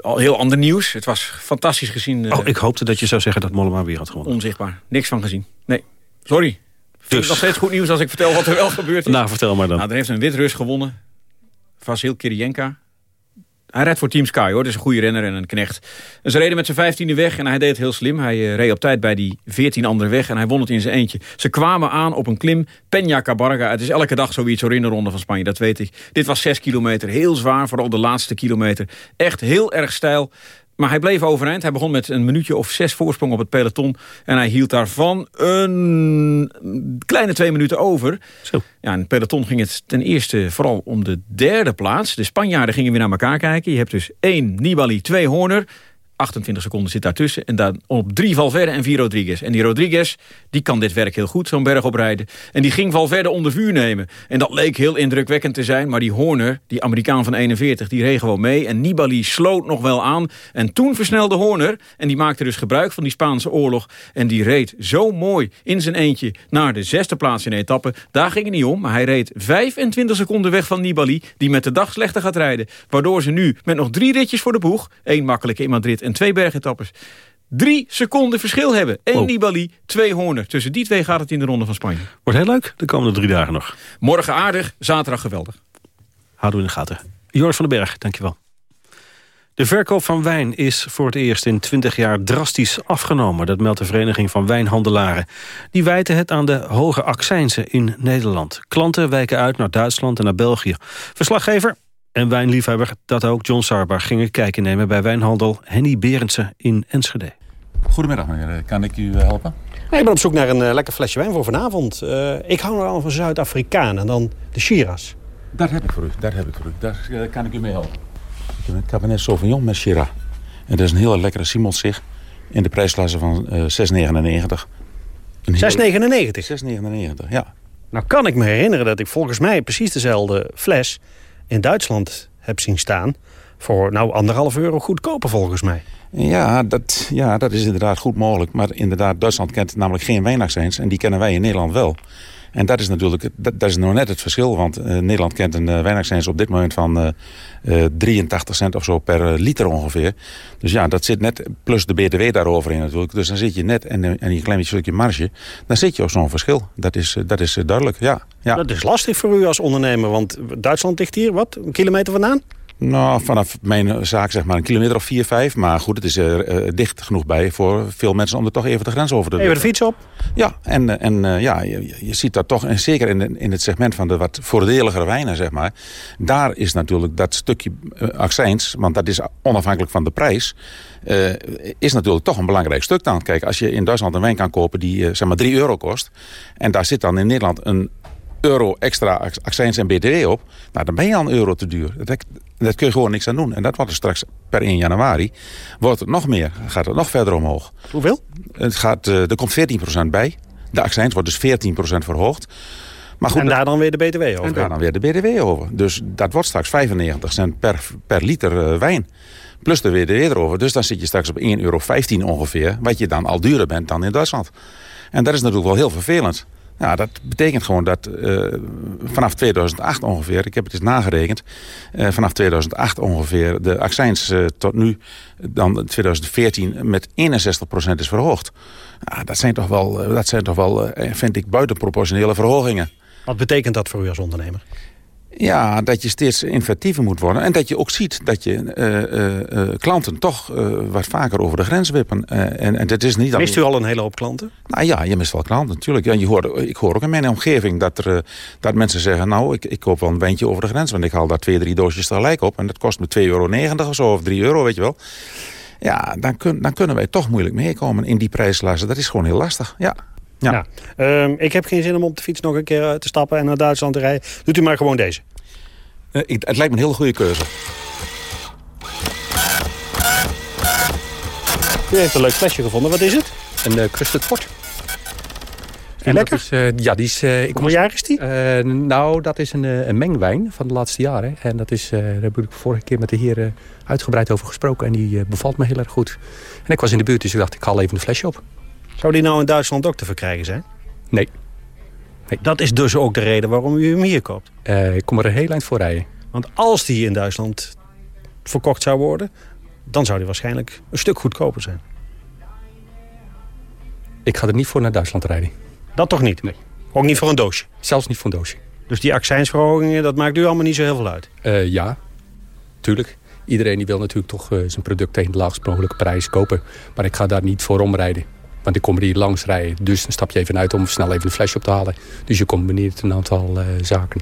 al heel ander nieuws. Het was fantastisch gezien. Uh, oh, ik hoopte dat je zou zeggen dat Mollema weer had gewonnen. Onzichtbaar. Niks van gezien. Nee, sorry. Dus. Het nog steeds goed nieuws als ik vertel wat er wel gebeurd is. Nou, vertel maar dan. Nou, er heeft een Wit-Rus gewonnen. Vasil Kirienka. Hij rijdt voor Team Sky hoor, dus een goede renner en een knecht. Ze reden met zijn vijftiende weg en hij deed het heel slim. Hij uh, reed op tijd bij die veertien andere weg en hij won het in zijn eentje. Ze kwamen aan op een klim, Peña Cabarga. Het is elke dag zoiets hoor in de ronde van Spanje, dat weet ik. Dit was zes kilometer, heel zwaar, vooral de laatste kilometer. Echt heel erg stijl. Maar hij bleef overeind. Hij begon met een minuutje of zes voorsprong op het peloton. En hij hield daarvan een kleine twee minuten over. Zo. Ja, in het peloton ging het ten eerste vooral om de derde plaats. De Spanjaarden gingen weer naar elkaar kijken. Je hebt dus één Nibali, twee Horner. 28 seconden zit daartussen. En dan op drie Valverde en vier Rodriguez. En die Rodriguez, die kan dit werk heel goed, zo'n berg oprijden. En die ging Valverde onder vuur nemen. En dat leek heel indrukwekkend te zijn. Maar die Horner, die Amerikaan van 41, die reed gewoon mee. En Nibali sloot nog wel aan. En toen versnelde Horner. En die maakte dus gebruik van die Spaanse oorlog. En die reed zo mooi in zijn eentje naar de zesde plaats in de etappe. Daar ging het niet om. Maar hij reed 25 seconden weg van Nibali. Die met de dag slechter gaat rijden. Waardoor ze nu met nog drie ritjes voor de boeg. één makkelijke in Madrid en twee bergetappes drie seconden verschil hebben. Oh. Nibali, twee Horner. Tussen die twee gaat het in de Ronde van Spanje. Wordt heel leuk de komende drie dagen nog. Morgen aardig, zaterdag geweldig. Houden we in de gaten. Joris van den Berg, dankjewel. De verkoop van wijn is voor het eerst in 20 jaar drastisch afgenomen. Dat meldt de Vereniging van Wijnhandelaren. Die wijten het aan de hoge accijnzen in Nederland. Klanten wijken uit naar Duitsland en naar België. Verslaggever en wijnliefhebber, dat ook John Sarbar, gingen kijken nemen... bij wijnhandel Henny Berendsen in Enschede. Goedemiddag meneer, kan ik u eh, helpen? ik ben op zoek naar een uh, lekker flesje wijn voor vanavond. Uh, ik hou nogal van Zuid-Afrikaan en dan de Shiraz. Daar heb ik voor u, daar heb ik voor u. Daar kan ik u mee helpen. Ik heb een Cabernet Sauvignon met Shiraz. En dat is een hele lekkere Simonszig in de prijsklasse van 6,99. 6,99? 6,99? 6,99, ja. Nou kan ik me herinneren dat ik volgens mij precies dezelfde fles in Duitsland heb zien staan... voor nou anderhalf euro goedkoper volgens mij. Ja dat, ja, dat is inderdaad goed mogelijk. Maar inderdaad, Duitsland kent namelijk geen wijnaccijns... en die kennen wij in Nederland wel. En dat is natuurlijk dat, dat is nog net het verschil. Want uh, Nederland kent een uh, wijnaccijns op dit moment van uh, 83 cent of zo per liter ongeveer. Dus ja, dat zit net, plus de BTW daaroverin natuurlijk. Dus dan zit je net, en, en een klein stukje marge, dan zit je op zo'n verschil. Dat is, dat is duidelijk, ja, ja. Dat is lastig voor u als ondernemer, want Duitsland ligt hier, wat, een kilometer vandaan? Nou, vanaf mijn zaak zeg maar een kilometer of 4, 5. Maar goed, het is er uh, dicht genoeg bij voor veel mensen om er toch even de grens over te doen. Even de fiets op? Ja, en, en uh, ja, je, je, ziet dat toch, en zeker in, in het segment van de wat voordeligere wijnen, zeg maar. Daar is natuurlijk dat stukje uh, accijns, want dat is onafhankelijk van de prijs, is natuurlijk toch een belangrijk stuk dan. Kijk, als je in Duitsland een wijn kan kopen die zeg maar 3 euro kost, en daar zit dan in Nederland een euro extra accijns en btw op... Nou, dan ben je al een euro te duur. Dat, dat kun je gewoon niks aan doen. En dat wordt er straks per 1 januari. Wordt het nog meer. Gaat het nog verder omhoog. Hoeveel? Het gaat, uh, er komt 14% bij. De accijns wordt dus 14% verhoogd. Maar goed, en daar dan weer de btw over? En daar dan weer de btw over. Dus dat wordt straks 95 cent per, per liter uh, wijn. Plus de btw erover. Dus dan zit je straks op 1,15 euro ongeveer. Wat je dan al duurder bent dan in Duitsland. En dat is natuurlijk wel heel vervelend. Ja, dat betekent gewoon dat uh, vanaf 2008 ongeveer, ik heb het eens nagerekend... Uh, vanaf 2008 ongeveer de accijns uh, tot nu, dan 2014, met 61% is verhoogd. Ja, dat zijn toch wel, dat zijn toch wel vind ik, buitenproportionele verhogingen. Wat betekent dat voor u als ondernemer? Ja, dat je steeds inventiever moet worden. En dat je ook ziet dat je uh, uh, klanten toch wat vaker over de grens wippen. en, en dat is niet Mist u al een hele hoop klanten? Nou ja, je mist wel klanten natuurlijk. Ja, je hoort, ik hoor ook in mijn omgeving dat, er, dat mensen zeggen... nou, ik, ik koop wel een wijntje over de grens. Want ik haal daar twee, drie doosjes tegelijk op. En dat kost me 2,90 euro of zo, of 3 euro, weet je wel. Ja, dan, kun, dan kunnen wij toch moeilijk meekomen in die prijsklasse. Dat is gewoon heel lastig, ja. Ja. Ehm, ik heb geen zin om op de fiets nog een keer eh, te stappen en naar Duitsland te rijden. Doet u maar gewoon deze. Uh, ik, het lijkt me een hele goede keuze. U heeft een leuk flesje gevonden. Wat is het? Een uh, crusted port. En lekker? Is, uh, ja, die is... Uh, ik Hoeveel jaar is die? Uh, nou, dat is een, een, mengwijn van de laatste jaren. En dat is, daar heb ik vorige keer met de heer uitgebreid over gesproken. En die bevalt me heel erg goed. En ik was in de buurt, dus ik dacht, ik haal even een flesje op. Zou die nou in Duitsland ook te verkrijgen zijn? Nee. nee. Dat is dus ook de reden waarom u hem hier koopt? ik kom er een heel eind voor rijden. Want als die in Duitsland verkocht zou worden... dan zou die waarschijnlijk een stuk goedkoper zijn. Ik ga er niet voor naar Duitsland rijden. Dat toch niet? Nee. Ook niet voor een doosje? Zelfs niet voor een doosje. Dus die accijnsverhogingen, dat maakt u allemaal niet zo heel veel uit? Uh, ja, tuurlijk. Iedereen die wil natuurlijk toch uh, zijn product tegen de laagst mogelijke prijs kopen. Maar ik ga daar niet voor omrijden. Want ik kom er hier langs rijden. Dus dan stap je even uit om snel even een flesje op te halen. Dus je combineert een aantal uh, zaken.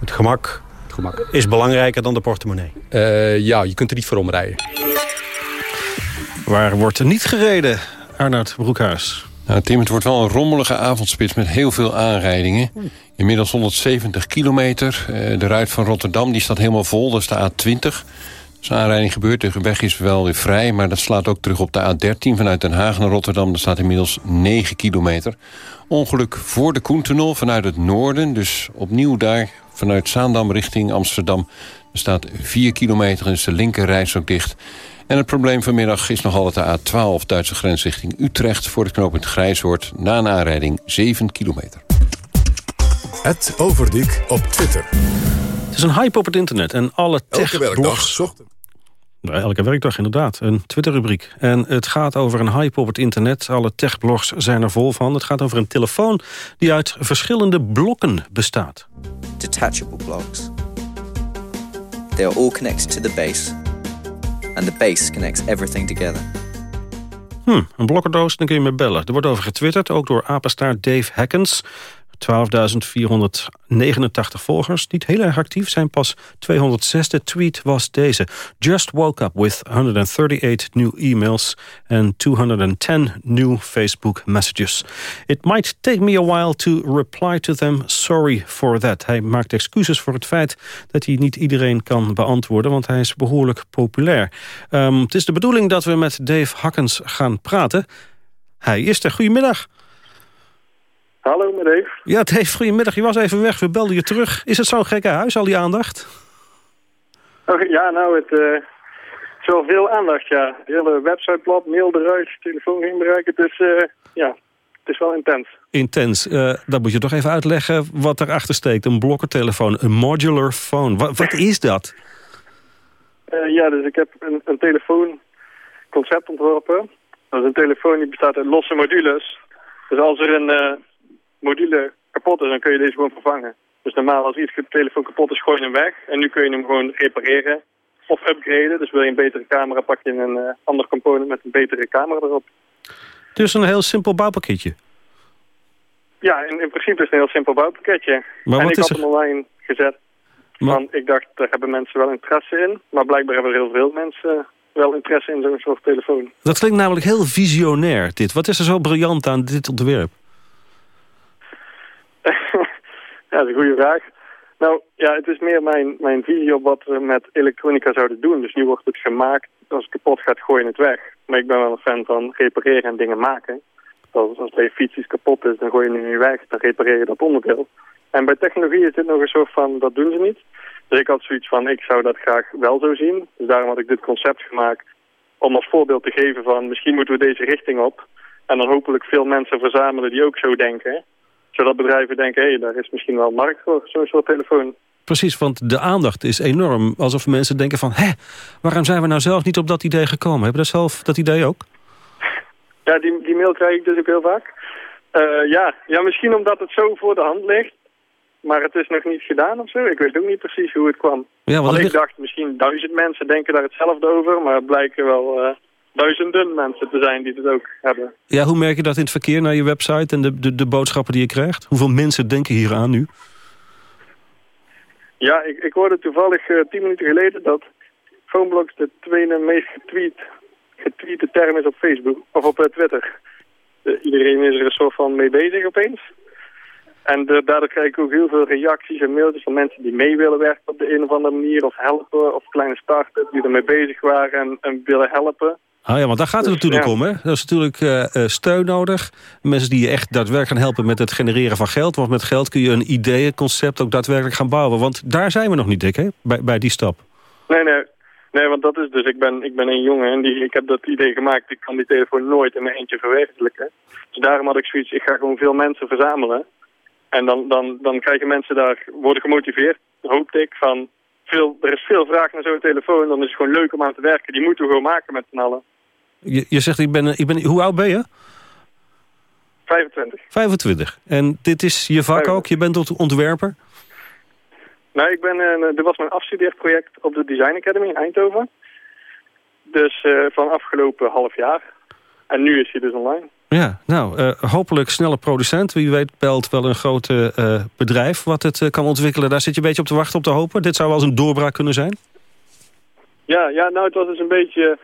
Het gemak, het gemak is belangrijker dan de portemonnee? ja, je kunt er niet voor omrijden. Waar wordt er niet gereden, Arnoud Broekhuis? Nou, Tim, het wordt wel een rommelige avondspits met heel veel aanrijdingen. Inmiddels 170 kilometer. Eh, de ruit van Rotterdam die staat helemaal vol, dat is de A20. Dus een aanrijding gebeurt, de weg is wel weer vrij... maar dat slaat ook terug op de A13 vanuit Den Haag naar Rotterdam. Daar staat inmiddels 9 kilometer. Ongeluk voor de Koentunnel vanuit het noorden. Dus opnieuw daar vanuit Zaandam richting Amsterdam. Er staat 4 kilometer en is de linker ook dicht... En het probleem vanmiddag is nog altijd de A12 Duitse grens richting Utrecht... voor het knooppunt Grijshoort na een aanrijding 7 kilometer. Het Overdiek op Twitter. Het is een hype op het internet en alle tech Elke werkdag, ochtend. Nou, elke werkdag inderdaad, een Twitterrubriek. En het gaat over een hype op het internet. Alle techblogs zijn er vol van. Het gaat over een telefoon die uit verschillende blokken bestaat. Detachable blocks. They are all connected to the base and the base connects everything together. Hm, een blokkendoos, dan kun je me bellen. Er wordt over getwitterd, ook door apenstaart Dave Hackens. 12.489 volgers. Niet heel erg actief, zijn pas 206. De tweet was deze. Just woke up with 138 new emails and 210 new Facebook messages. It might take me a while to reply to them. Sorry for that. Hij maakt excuses voor het feit dat hij niet iedereen kan beantwoorden, want hij is behoorlijk populair. Um, het is de bedoeling dat we met Dave Hackens gaan praten. Hij is er. Goedemiddag. Hallo, met Dave. Ja, Dave, goedemiddag. Je was even weg, we belden je terug. Is het zo'n gekke huis, al die aandacht? Oh, ja, nou, het uh, is wel veel aandacht, ja. De hele website plat, mail eruit, telefoon geen bereik. Het is, uh, ja, het is wel intens. Intens. Uh, dan moet je toch even uitleggen wat erachter steekt. Een blokkertelefoon, een modular phone. Wat, wat is dat? ja, dus ik heb een, een telefoonconcept ontworpen. Dat is een telefoon die bestaat uit losse modules. Dus als er een module kapot is, dan kun je deze gewoon vervangen. Dus normaal als iets telefoon kapot is, gooi je hem weg. En nu kun je hem gewoon repareren of upgraden. Dus wil je een betere camera, pak je een uh, ander component met een betere camera erop. Dus een heel simpel bouwpakketje? Ja, in, in principe is het een heel simpel bouwpakketje. Maar en ik had hem online gezet. Want ik dacht, daar hebben mensen wel interesse in. Maar blijkbaar hebben er heel veel mensen wel interesse in zo'n soort telefoon. Dat klinkt namelijk heel visionair, dit. Wat is er zo briljant aan dit ontwerp? Ja, dat is een goede vraag. Nou, ja, het is meer mijn, mijn visie op wat we met elektronica zouden doen. Dus nu wordt het gemaakt, als het kapot gaat, gooi je het weg. Maar ik ben wel een fan van repareren en dingen maken. Als, als bij je fiets iets kapot is, dan gooi je het nu weg, dan repareer je dat onderdeel. En bij technologie is dit nog een soort van, dat doen ze niet. Dus ik had zoiets van, ik zou dat graag wel zo zien. Dus daarom had ik dit concept gemaakt om als voorbeeld te geven van, misschien moeten we deze richting op. En dan hopelijk veel mensen verzamelen die ook zo denken zodat bedrijven denken, hé, hey, daar is misschien wel markt voor, zo'n soort telefoon. Precies, want de aandacht is enorm. Alsof mensen denken van, hé, waarom zijn we nou zelf niet op dat idee gekomen? Hebben we zelf dat idee ook? Ja, die, die mail krijg ik dus ook heel vaak. Uh, ja. ja, misschien omdat het zo voor de hand ligt. Maar het is nog niet gedaan of zo. Ik weet ook niet precies hoe het kwam. Ja, want ik dacht, misschien duizend mensen denken daar hetzelfde over. Maar het blijken wel uh, duizenden mensen te zijn die het ook hebben. Ja, hoe merk je dat in het verkeer naar je website en de, de, de boodschappen die je krijgt? Hoeveel mensen denken hier aan nu? Ja, ik, ik hoorde toevallig uh, tien minuten geleden dat Phoneblocks de tweede meest getweet, getweete term is op Facebook of op uh, Twitter. Eh, iedereen is er een soort van mee bezig opeens. En de- daardoor krijg ik ook heel veel reacties en mailtjes van mensen die mee willen werken op de een of andere manier. Of helpen, of kleine starters die ermee bezig waren en, en willen helpen. Ah ja, want daar gaat het Dus, natuurlijk ja. om. Hè? Er is natuurlijk eh, eh, steun nodig. Mensen die je echt daadwerkelijk gaan helpen met het genereren van geld. Want met geld kun je een idee, een concept ook daadwerkelijk gaan bouwen. Want daar zijn we nog niet, Dick, hè? Bij, bij die stap. Nee, nee. Nee, want dat is dus, ik ben, ik ben een jongen en die, ik heb dat idee gemaakt. Ik kan die telefoon nooit in mijn eentje verwezenlijken. Dus daarom had ik zoiets, ik ga gewoon veel mensen verzamelen. En dan, dan, dan krijgen mensen daar, worden gemotiveerd, hoop ik, van... Veel, er is veel vraag naar zo'n telefoon, dan is het gewoon leuk om aan te werken. Die moeten we gewoon maken met z'n allen. Je, je zegt, ik ben, ik ben, hoe oud ben je? 25. 25. En dit is je vak ook? Je bent tot ontwerper? Nou, ik ben, eh, dit was mijn afstudeerproject op de Design Academy in Eindhoven. Dus eh, van afgelopen half jaar. En nu is hij dus online. Ja, nou, eh, hopelijk snelle producent. Wie weet belt wel een groot bedrijf wat het kan ontwikkelen. Daar zit je een beetje op te wachten, op te hopen. Dit zou wel eens een doorbraak kunnen zijn. Ja, ja, nou het was dus een beetje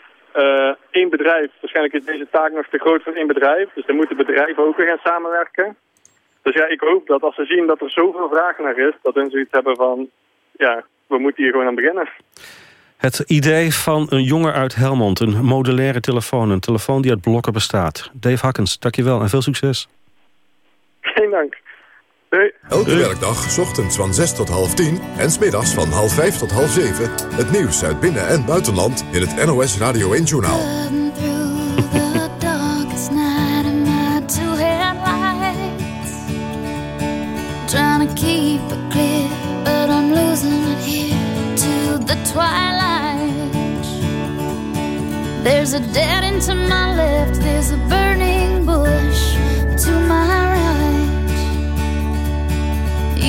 één bedrijf. Waarschijnlijk is deze taak nog te groot voor één bedrijf. Dus dan moeten bedrijven ook weer gaan samenwerken. Dus ja, ik hoop dat als ze zien dat er zoveel vraag naar is... dat hun zoiets hebben van... ja, we moeten hier gewoon aan beginnen. Het idee van een jongen uit Helmond. Een modulaire telefoon. Een telefoon die uit blokken bestaat. Dave Hakkens, dankjewel en veel succes. Geen dank. Doei. Elke werkdag, 's ochtends van 6 tot half 10 en smiddags van half 5 tot half 7... het nieuws uit binnen- en buitenland in het NOS Radio 1-journaal. the darkest night in my two headlights. Trying to keep it clear, but I'm losing it here to the twilight. There's a dead end to my left, there's a burning bush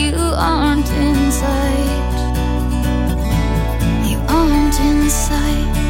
You aren't in sight. You aren't in sight.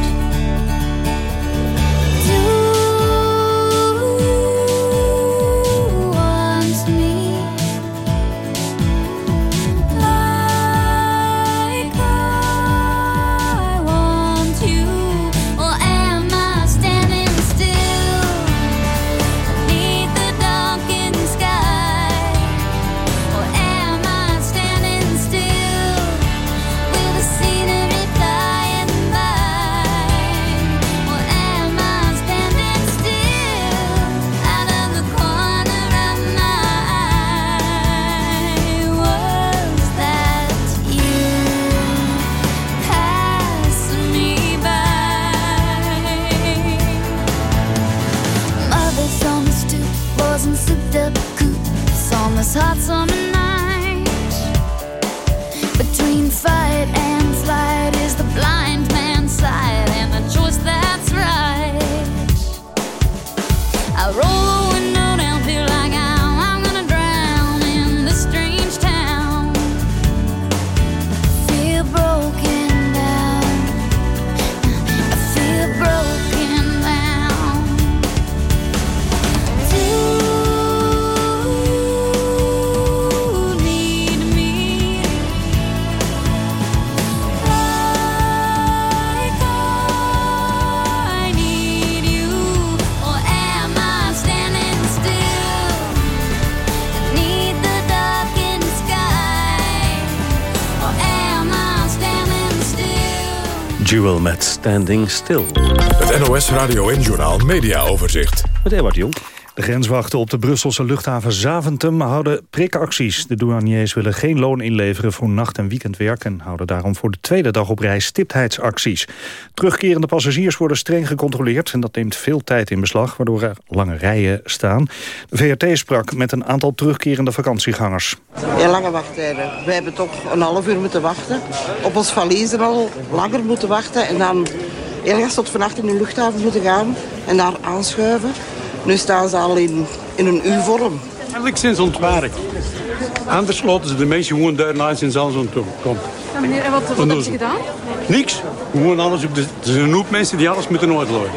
Standing Still. Het NOS Radio 1-journaal Media Overzicht. Met Ewart Jong. De grenswachten op de Brusselse luchthaven Zaventem houden prikacties. De douaniers willen geen loon inleveren voor nacht- en weekendwerk... en houden daarom voor de tweede dag op rij stiptheidsacties. Terugkerende passagiers worden streng gecontroleerd... en dat neemt veel tijd in beslag, waardoor er lange rijen staan. De VRT sprak met een aantal terugkerende vakantiegangers. Lange wachttijden. We hebben toch een half uur moeten wachten. Op ons valiezen al langer moeten wachten. En dan ergens tot vannacht in de luchthaven moeten gaan. En daar aanschuiven. Nu staan ze al in, in een U-vorm. Eigenlijk sinds ontwerp. Anders sloten ze de mensen gewoon airlines in Zalzoen toe. Kom. Ja, meneer, en wat, wat hebben ze gedaan? Niks. Gewoon alles op de... Er zijn een hoop mensen die alles moeten uitlooien.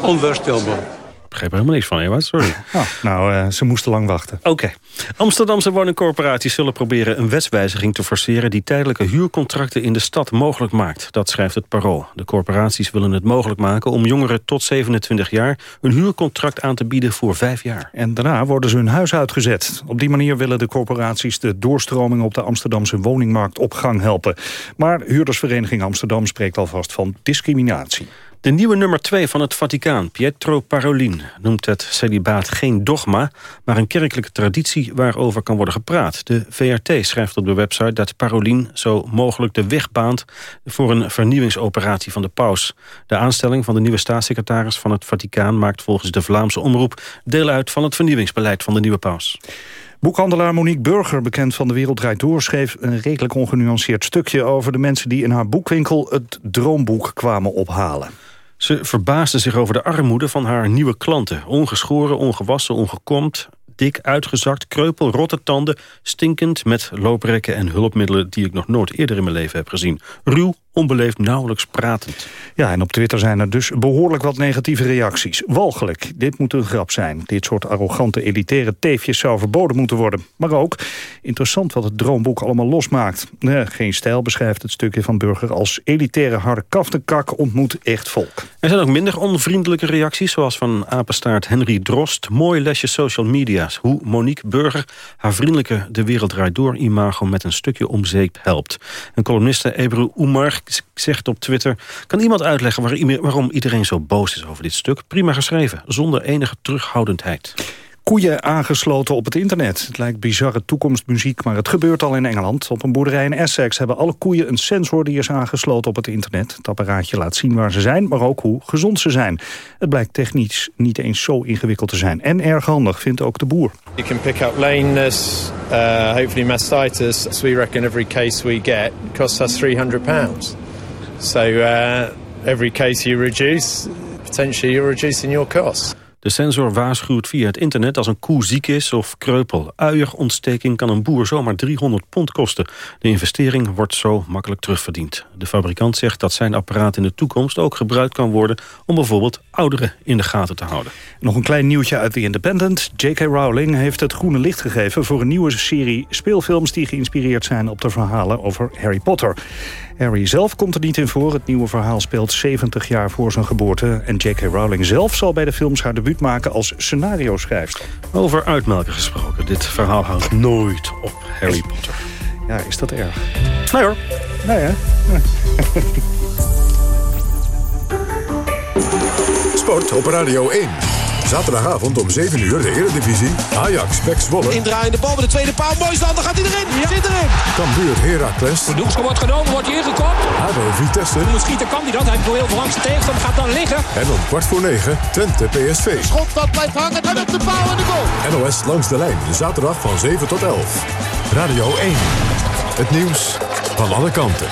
Onvoorstelbaar. Begreep er helemaal niks van, Ewout. Sorry. Oh, nou, uh, ze moesten lang wachten. Oké. Amsterdamse woningcorporaties zullen proberen een wetswijziging te forceren... die tijdelijke huurcontracten in de stad mogelijk maakt. Dat schrijft het Parool. De corporaties willen het mogelijk maken om jongeren tot 27 jaar... een huurcontract aan te bieden voor vijf jaar. En daarna worden ze hun huis uitgezet. Op die manier willen de corporaties de doorstroming op de Amsterdamse woningmarkt op gang helpen. Maar Huurdersvereniging Amsterdam spreekt alvast van discriminatie. De nieuwe nummer 2 van het Vaticaan, Pietro Parolin, noemt het celibaat geen dogma, maar een kerkelijke traditie waarover kan worden gepraat. De VRT schrijft op de website dat Parolin zo mogelijk de weg baant voor een vernieuwingsoperatie van de paus. De aanstelling van de nieuwe staatssecretaris van het Vaticaan maakt volgens de Vlaamse omroep deel uit van het vernieuwingsbeleid van de nieuwe paus. Boekhandelaar Monique Burger, bekend van De Wereld Draait Door... schreef een redelijk ongenuanceerd stukje over de mensen... die in haar boekwinkel het droomboek kwamen ophalen. Ze verbaasde zich over de armoede van haar nieuwe klanten. Ongeschoren, ongewassen, ongekomd, dik, uitgezakt, kreupel, rotte tanden... stinkend met looprekken en hulpmiddelen die ik nog nooit eerder in mijn leven heb gezien. Ruw, onbeleefd, nauwelijks pratend. Ja, en op Twitter zijn er dus behoorlijk wat negatieve reacties. Walgelijk, dit moet een grap zijn. Dit soort arrogante elitaire teefjes zou verboden moeten worden. Maar ook interessant wat het droomboek allemaal losmaakt. Nee, geen stijl beschrijft het stukje van Burger als elitaire harde kaftenkak ontmoet echt volk. Er zijn ook minder onvriendelijke reacties, zoals van apenstaart Henry Drost. Mooi lesje social media's. Hoe Monique Burger haar vriendelijke De Wereld Draait Door imago met een stukje om zeep helpt. En columniste Ebru Oemar zegt op Twitter... kan iemand uitleggen waarom iedereen zo boos is over dit stuk? Prima geschreven, zonder enige terughoudendheid koeien aangesloten op het internet. Het lijkt bizarre toekomstmuziek, maar het gebeurt al in Engeland. Op een boerderij in Essex hebben alle koeien een sensor die is aangesloten op het internet. Het apparaatje laat zien waar ze zijn, maar ook hoe gezond ze zijn. Het blijkt technisch niet eens zo ingewikkeld te zijn. En erg handig, vindt ook de boer. You can pick up uh, hopefully mastitis. We reckon every case we get costs us 300 pounds. So uh, every case you reduce, potentially you're reducing your costs. De sensor waarschuwt via het internet als een koe ziek is of kreupel. Uierontsteking kan een boer zomaar 300 pond kosten. De investering wordt zo makkelijk terugverdiend. De fabrikant zegt dat zijn apparaat in de toekomst ook gebruikt kan worden... om bijvoorbeeld ouderen in de gaten te houden. Nog een klein nieuwtje uit The Independent. J.K. Rowling heeft het groene licht gegeven voor een nieuwe serie speelfilms... die geïnspireerd zijn op de verhalen over Harry Potter. Harry zelf komt er niet in voor. Het nieuwe verhaal speelt 70 jaar voor zijn geboorte. En J.K. Rowling zelf zal bij de films haar debuut maken als scenario-schrijfster. Over uitmelken gesproken. Dit verhaal houdt nooit op Harry Potter. Ja, is dat erg? Nee hoor. Nee hè? Sport op Radio 1. Zaterdagavond om 7 uur de Eredivisie. Ajax, Pek Zwolle. Indraaiende bal met de tweede paal. Mooi stand, dan gaat hij erin. Ja. Zit erin. Cambuur Heracles. De doekske wordt genomen, wordt hij ingekopt. ADO Vitesse. Moet schieten kan hij dat. Hij wil heel veel langs de tegenstander, gaat dan liggen. En om kwart voor 9 Twente PSV. Schot dat blijft hangen en op de paal en de goal. NOS langs de lijn. Zaterdag van 7 tot 11. Radio 1. Het nieuws van alle kanten.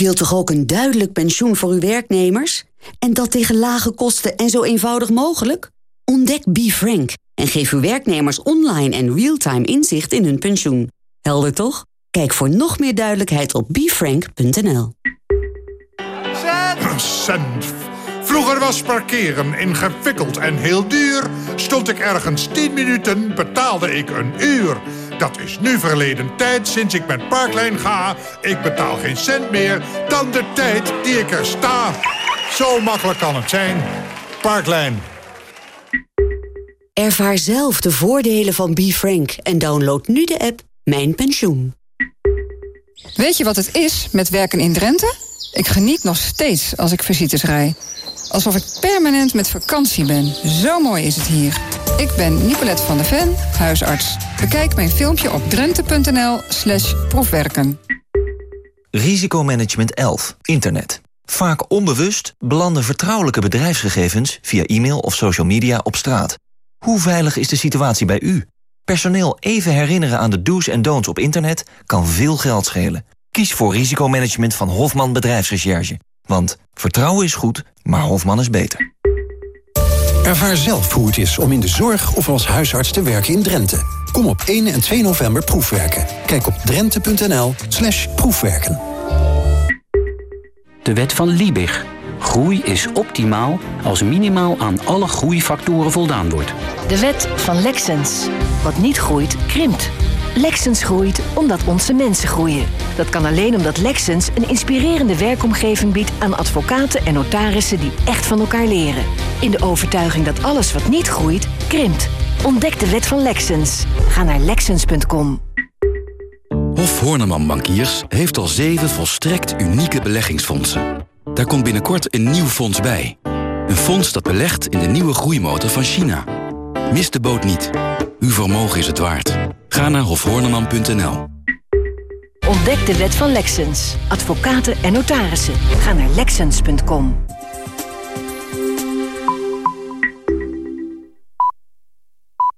Wilt toch ook een duidelijk pensioen voor uw werknemers? En dat tegen lage kosten en zo eenvoudig mogelijk? Ontdek BeFrank en geef uw werknemers online en real-time inzicht in hun pensioen. Helder toch? Kijk voor nog meer duidelijkheid op befrank.nl. Vroeger was parkeren ingewikkeld en heel duur. Stond ik ergens 10 minuten, betaalde ik een uur. Dat is nu verleden tijd sinds ik met Parklijn ga. Ik betaal geen cent meer dan de tijd die ik er sta. Zo makkelijk kan het zijn. Parklijn. Ervaar zelf de voordelen van BeFrank en download nu de app Mijn Pensioen. Weet je wat het is met werken in Drenthe? Ik geniet nog steeds als ik visites rij. Alsof ik permanent met vakantie ben. Zo mooi is het hier. Ik ben Nicolette van der Ven, huisarts. Bekijk mijn filmpje op drenthe.nl slash proefwerken. Risicomanagement 11. Internet. Vaak onbewust belanden vertrouwelijke bedrijfsgegevens... via e-mail of social media op straat. Hoe veilig is de situatie bij u? Personeel even herinneren aan de do's en don'ts op internet... kan veel geld schelen. Kies voor risicomanagement van Hofman Bedrijfsrecherche. Want vertrouwen is goed, maar Hofman is beter. Ervaar zelf hoe het is om in de zorg of als huisarts te werken in Drenthe. Kom op 1 en 2 november proefwerken. Kijk op drenthe.nl slash proefwerken. De wet van Liebig. Groei is optimaal als minimaal aan alle groeifactoren voldaan wordt. De wet van Lexens. Wat niet groeit, krimpt. Lexens groeit omdat onze mensen groeien. Dat kan alleen omdat Lexens een inspirerende werkomgeving biedt aan advocaten en notarissen die echt van elkaar leren. In de overtuiging dat alles wat niet groeit, krimpt. Ontdek de wet van Lexens. Ga naar lexens.com. Hof Horneman Bankiers heeft al zeven volstrekt unieke beleggingsfondsen. Daar komt binnenkort een nieuw fonds bij. Een fonds dat belegt in de nieuwe groeimotor van China. Mis de boot niet. Uw vermogen is het waard. Ga naar hofhorneman.nl. Ontdek de wet van Lexens. Advocaten en notarissen. Ga naar lexens.com.